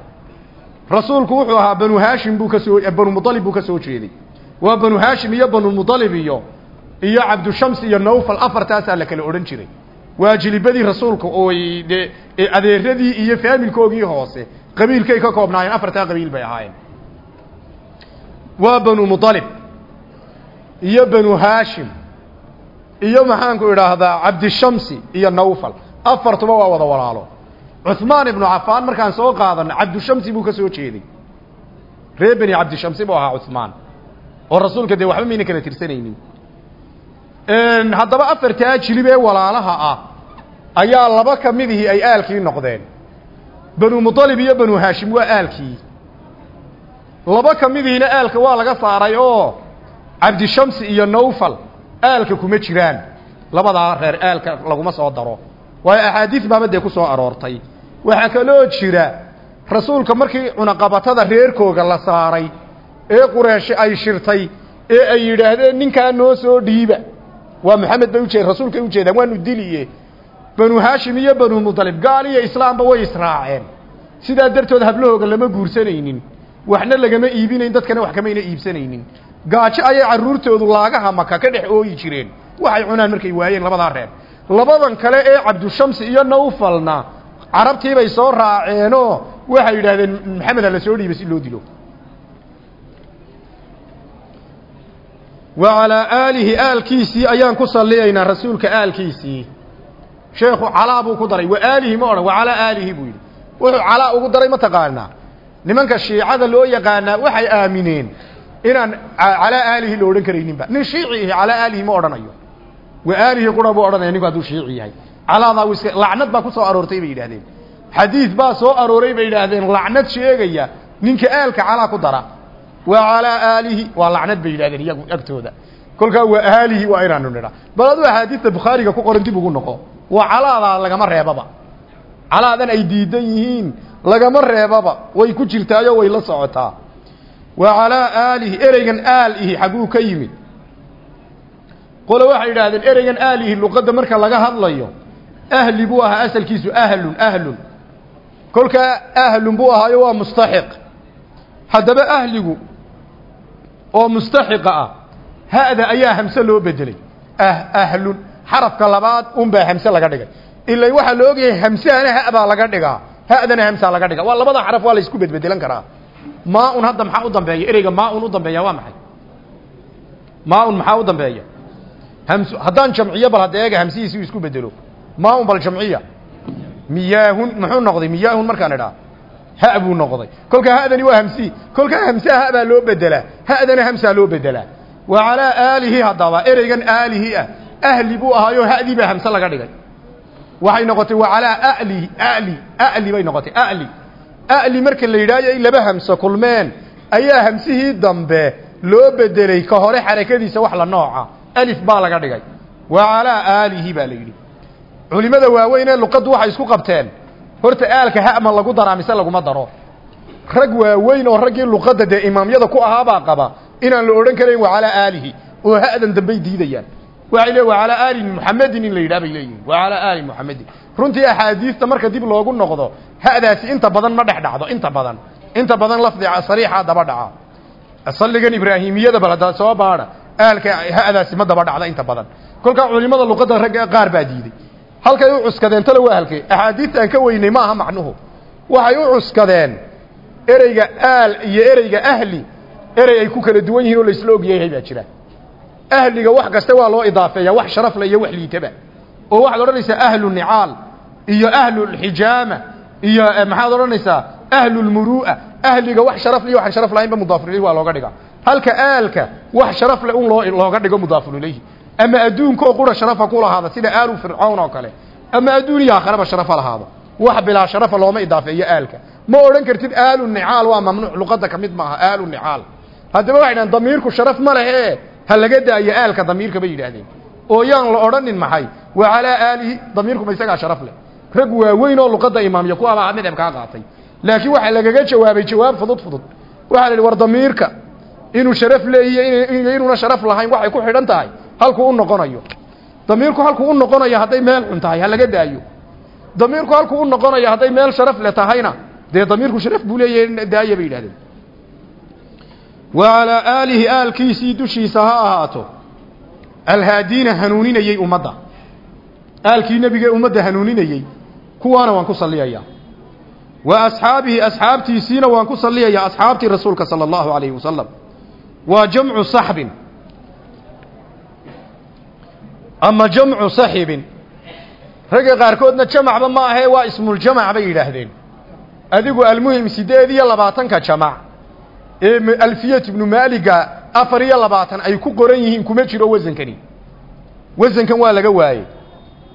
Rasuulku wuxuu ahaa banu haashim buu ka soo banu mudalib buu ka soo jeeday. Waa banu haashim iyo banu mudalib iyo iyo cabdushams iyo nawfal afartaasaa la kala odhan jiray. Waa jilibadii rasuulka ooy dee adeeradii iyo faamilkoogii hoose qabiilkay ka koobnaayeen afartaa qabiil bay ahaayeen waa banu mudalib iyo banu haashim iyo maxaanku idhaahdaa cabdishamsi iyo nawfal. Afartuba waa wada walaalo. Cuhmaan ibnu cafaan markaan soo qaadana cabdushamsi buu ka soo jeeday. Reer beni cabdishamsi buu ahaa cuhmaan oo rasuulka dee waxba mayna kala tirsanaynin. Haddaba afartaa jilib ee walaalaha ah ayaa laba ka ay aalkii noqdeen. Banu mudalib iyo banu haashim waa aalkii laba ka midihiina aalka waa laga saaray oo cabdishamsi iyo nawfal aalka kuma jiraan. Labadaa reer aalka laguma soo daro. Waayo axaadiis baaba dee ku soo aroortay. Waxaa kaloo jira rasuulka markii cunaqabatada reerkooga la saaray ee qureeshe ay shirtay ee ay yidhaahdeen ninkaa noo soo dhiiba. Waa maxamed bay ujeed rasuulkay ujeedaan waanu diliye banu haashim iyo banu mudalib gaal iyo islaamba way israaceen. Sidaa dartood hablahooga lama guursanaynin waxna lagama iibinayn dadkana wax kamayna iibsanaynin. Gaajo ayay carruurtoodu laagaha maka ka dhex ooyi jireen. Waxay cunaan markay waayeen labadaa reer. Labadan kale ee cabdushamsi iyo nawfalna carabtiibay soo raaceenoo waxay yidhaahdeen maxamed ha la soo dhiiba si loo dilo. Wa calaa aalihi aalkiisii ayaan ku salliyaynaa rasuulka aalkiisii. Sheekhu calaa buu ku daray. Wa aalihi ma odhan wa calaa aalihi buu yidhi. Wuxuu calaa ugu daray ma nimanka shiicada loo yaqaanaa waxay aamineen inaan calaa aalihi la odhan karayninba. Nin shiici ihi calaa aalihi ma odhanayo. Wa aalihi qura buu odhanaya ninku hadduu shiici yahay. Calaadaa w iska lacnad baa ku soo aroortay bay yidhahdeen xadiid baa soo arooray bay yidhaahdeen lacnad sheegaya ninka aalka calaa ku dara. Wa calaa aalihi waa lacnad bay yidhahdeen iyagu agtooda. Kolkaa wa aalihi waa inaanu nidha. Bal aduu axaadiista bukhaariga ku qoran dib ugu noqo. Waa calaadaa lagama reebaba calaadan ay diidan yihiin lagama reebaba. Way ku jirtaayo way la socotaa. Wa calaa aalihi ereygan aalihi xagguu ka yimid. Qole waxay yidhaahdeen ereygan aalihi luqadda marka laga hadlayo ahli buu ahaa asalkiisu ahlun ahlun. Kolkaa ahlun buu ahaayo waa mustaxiq. Haddaba ahligu oo mustaxiqa ah ha'da ayaa hamse loo bedelay. Ah ahlun xarafka labaad unbaa hamse laga dhigay ilaa waxaa la ogyahay hamsehana ha baa laga dhigaa. Ha'dana hamsaa laga dhigaa. Waa labada xaraf waa la isku bedbedelan karaa. Maa-un hadda maxaa u dambeeya? Ereyga maa-un u dambeeya waa maxay? Maa-un maxaa u dambeeya? Hams haddaan jamciyo bal hadda eega hamsihiisi isku bedelo maa-un bal jamciya. Miyaahun muxuu noqday? Miyaahun markaan idhaa. Ha buu noqday. Kolkaa ha'dani waa hamsi. Kolkaa hamsaha ha baa loo bedelaa ha'dana hamsaa loo bedelaa wa calaa aalihi haddaba. Ereygan aalihi ah. Ahli buu ahaayo ha'dii baa hamse laga dhigay waxay noqotay wa calaa ali ali ali bay noqotay ali. Ali marka la yidhahyo in laba hamso kulmeen ayaa hamsihii dambe loo bedelay ka hore xarakadiisa wax la nooca. Alif baa laga dhigay. Wa aalihi baa la yidhi. Culimada waaweyn ee luqaddu waxay isku qabteen. Horta aalka ha ma lagu daraa mise laguma daro. Rag waaweyn oo raggii luqadda dee imaamyada ku ahaabaa qaba inaan la odhan karayn wa calaa aalihi oo ha'dan dambay diidayaan waxay leeyihiin wa calaa aali muxamedin in la yidhaha bay leeyihiin wa calaa aali muxamedin runtii axaadiista marka dib loogu noqdo ha'daasi inta badan ma dhex dhacdo inta badan. Inta badan lafdiga sariixa daba dhaca. Salligan ibraahimiyada bal haddaad soo baadha aalka ha'daasi ma daba dhacda inta badan. Kolkaa culimada luqadda ragga qaar baa diiday. Halkay u cuskadeen talo waa halkee axaadiista aan ka weynay ma aha macnuhu. Waxay u cuskadeen ereyga aal iyo ereyga ahli. Erey ay ku kala duwan ahliga wax kasta waa loo idaafeeyaa wax sharafle iyo wax liitaba. Oo waxaad odhanaysaa ahlu nicaal iyo ahlulxijaama iyo maxaad odhanaysaa ahlulmuru'a ahliga wax sharaf iyo waxaan sharaf lahaynba mudaafun ilayhi waa looga dhigaa. Halka aalka wax sharaf leh un loo looga dhigo mudaafun ilayhi ama adduunkaoo qura sharafa ku lahaada sida aalu fircawn oo kale ama adduun iyo aakharaba sharafa lahaado wax bilaa sharafa looma idaafeeyo aalka. Ma odhan kartid aalu nicaal waa mamnuuc luqadda ka mid maaha aalu nicaal. Haddaba waxay damiirku sharaf ma lehe ha laga daayo aalka damiirka bay yidhaahdeen. Oo yaan la odhanin maxay? Wa calaa aalihi damiirkuma isagaa sharaf leh. Rag waaweyn oo luqadda imaamya ku abaa midabkaa qaatay. Laakiin waxaa lagaga jawaabay jawaab fudud fudud. Waxaa la yidhi war damiirka inuu sharaf leeyihiy inuuna sharaf lahayn waxay ku xidhan tahay. Halkuu u noqonayo. Damiirku halkuu u noqonayo hadday meel xun tahay ha laga daayo. Damiirku halkuu u noqonayo hadday meel sharaf le tahayna dee damiirku sharaf buu leeyahay daaya bay yidhahdeen wa calaa aalihi aalkiisii dushiisa ha ahaato alhaadiina hanuuninayey ummadda aalkii nebigee ummadda hanuuninayey kuwaana waan ku salliyayaa wa asxaabihi asxaabtiisiina waan ku salliyayaa asxaabtii rasuulka sala allahu calayhi wasalam waa jamcu saxbin ama jamcu saxibin ragga qaarkoodna jamacba ma ahee waa ismuljamac bay yidhaahdeen adigu almuhim siddeed iyo labaatanka jamac alfiyat ibnu maaliga afar iyo labaatan ay ku qoran yihiin kuma jiro wasankani. Wasankan waa laga waayey.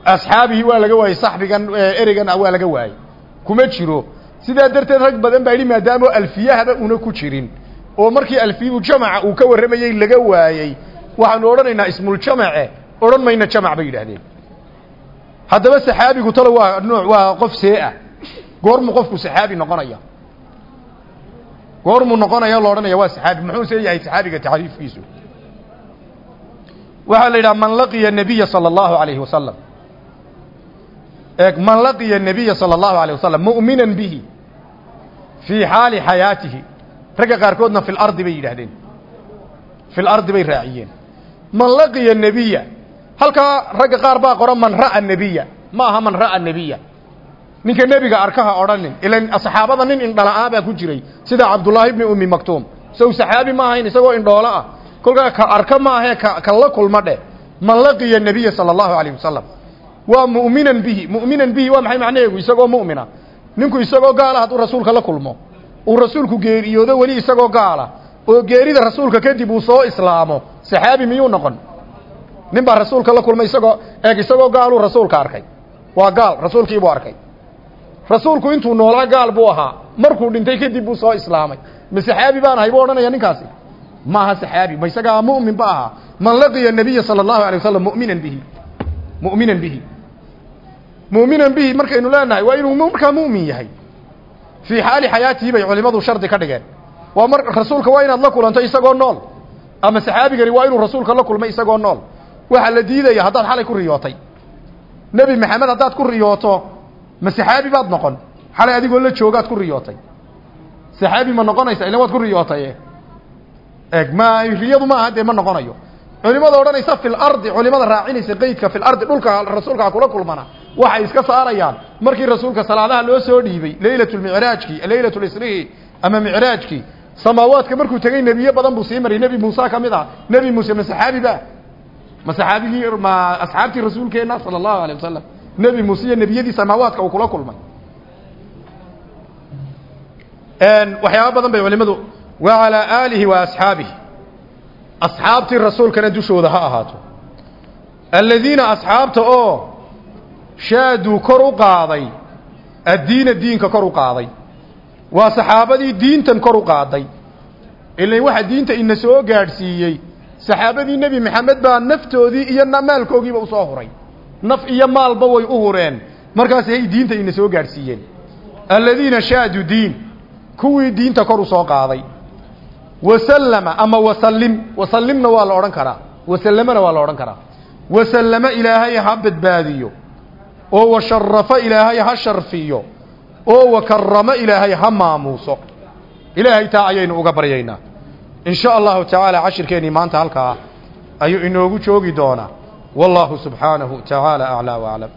Asxaabihii waa laga waayey. Saxbigan ereygan waa laga waayey. Kuma jiro. Sidaa darteed rag badan baa yidhi maadaamo alfiyahaba una ku jirin oo markii alfiyu jamaca uu ka warramayey laga waayey waxaanu odhanaynaa ismuljamace odhan mayna jamac bay yidhaahdeen. Haddaba saxaabigu talo waa nooc waa qof see ah goormuu qofku saxaabi noqonaya goormuu noqonaya lo odhanaya waa saxaabi. Muxuu see yahay saxaabiga tacriifkiisu? Waxaa la yidhaha man laqiya nabiya sala allahu alayhi wasalam eeg man laqiya nabiya sala allahu alayh wasalam mu'minan bihi fii xaali xayaatihi. Ragga qaarkoodna fi lardi bay yidhaahdeen. Fi lardi bay raaciyeen. Man laqiya nebiya halkaa ragga qaar baa qora man ra'a nebiya ma aha man ra'a nebiya ninka nebiga arkaha odhanin ilan saxaabada nin indhala-aa baa ku jiray sida cabdullaahi bni ummi maktuum. Sow saxaabi ma ahayn isagoo indhoolo ah. Kolkaa ka arka maahee ka la kulma dheh man laqiya nebiya sala allahu alayh wasalam waa mu'minan bihi mu'minan bihi waa maxay macnaheegu? Isagoo mu'mina. Ninku isagoo gaala hadduu rasuulka la kulmo. Uu rasuulku geeriyoodo weli isagoo gaala. Oo geerida rasuulka kadib uu soo islaamo. Saxaabi miyuu noqon? Nin baa rasuulka la kulmay isagoo eeg isagoo gaaluu rasuulka arkay. Waa gaal rasuulkiibuu arkay rasuulku intuu noolaa gaal buu ahaa markuu dhintay kadib buu soo islaamay. Ma saxaabi baan ahay buu odhanaya ninkaasi? Ma aha saxaabi ma isagaa mu'min ba ahaa. Man laqiya nabiya sala allahu alay wasalam mu'minan bihi. Mu'minan bihi. Mu'minan bihi markaynu leenahay waa inuu markaa mu'min yahay. Fii xaali xayaatihi bay culimmadu shardi ka dhigeen. Waa mar rasuulka waa inaad la kulanto isagoo nool ama saxaabigani waa inuu rasuulka la kulmay isagoo nool. Waxaa la diidaya haddaad xalay ku riyootay. Nebi maxamed haddaad ku riyooto ma saxaabi baad noqon. Xalay adigoo la joogaad ku riyootay. Saxaabi ma noqonaysa ilan waad ku riyootay eg ma riyadu maaha dee ma noqonayo. Culimada odhanaysa fi lardi culimada raacinaysa qeydka fi lardi dhulka rasuulka kula kulmana. Waxay iska saarayaan. Markii rasuulka salaadaha loo soo dhiibay leylatulmicraajki leylatlisrihi ama micraajkii samaawaadka markuu tegey nebiye badan buu sii maray nebi muuse ka mid ah. Nebi muuse ma saxaabi ba? Ma saxaabigii ma asxaabtii rasuulkeenna sala allahu alay wasalam nebi muuse iyo nebiyadii samaawaadka uu kula kulmay. Waxyaaba badan bay culimadu wa calaa aalihi wa asxaabihi. Asxaabtii rasuulkana dushooda ha ahaato. Aladiina asxaabta oo shaaduu kor u qaaday addiina diinka kor u qaaday waa saxaabadii diintan kor u qaaday. Ilan waxa diinta ina soo gaadhsiiyey saxaabadii nebi maxamed baa naftoodii iyo maalkoogiiba u soo huray naf iyo maalba way u hureen. Markaasay diinta ina soo gaadhsiiyeen. Aladiina shaadu diin. Kuwii diinta kor u soo qaaday. Wasallama ama wasallim. Wasallimna waa la odhan karaa. Wasallamana waa la odhan karaa. Wasallama ilaahay ha badbaadiyo. Oo washarafo ilaahay ha sharfiyo. Oo wakaramo ilaahay ha maamuuso. Ilaahay taa ayaynu uga baryaynaa. In sha allahu tacaala cashirkeennii maanta halkaa ayuu inoogu joogi doonaa wallahu subxaanahu tacaala aclaa waclam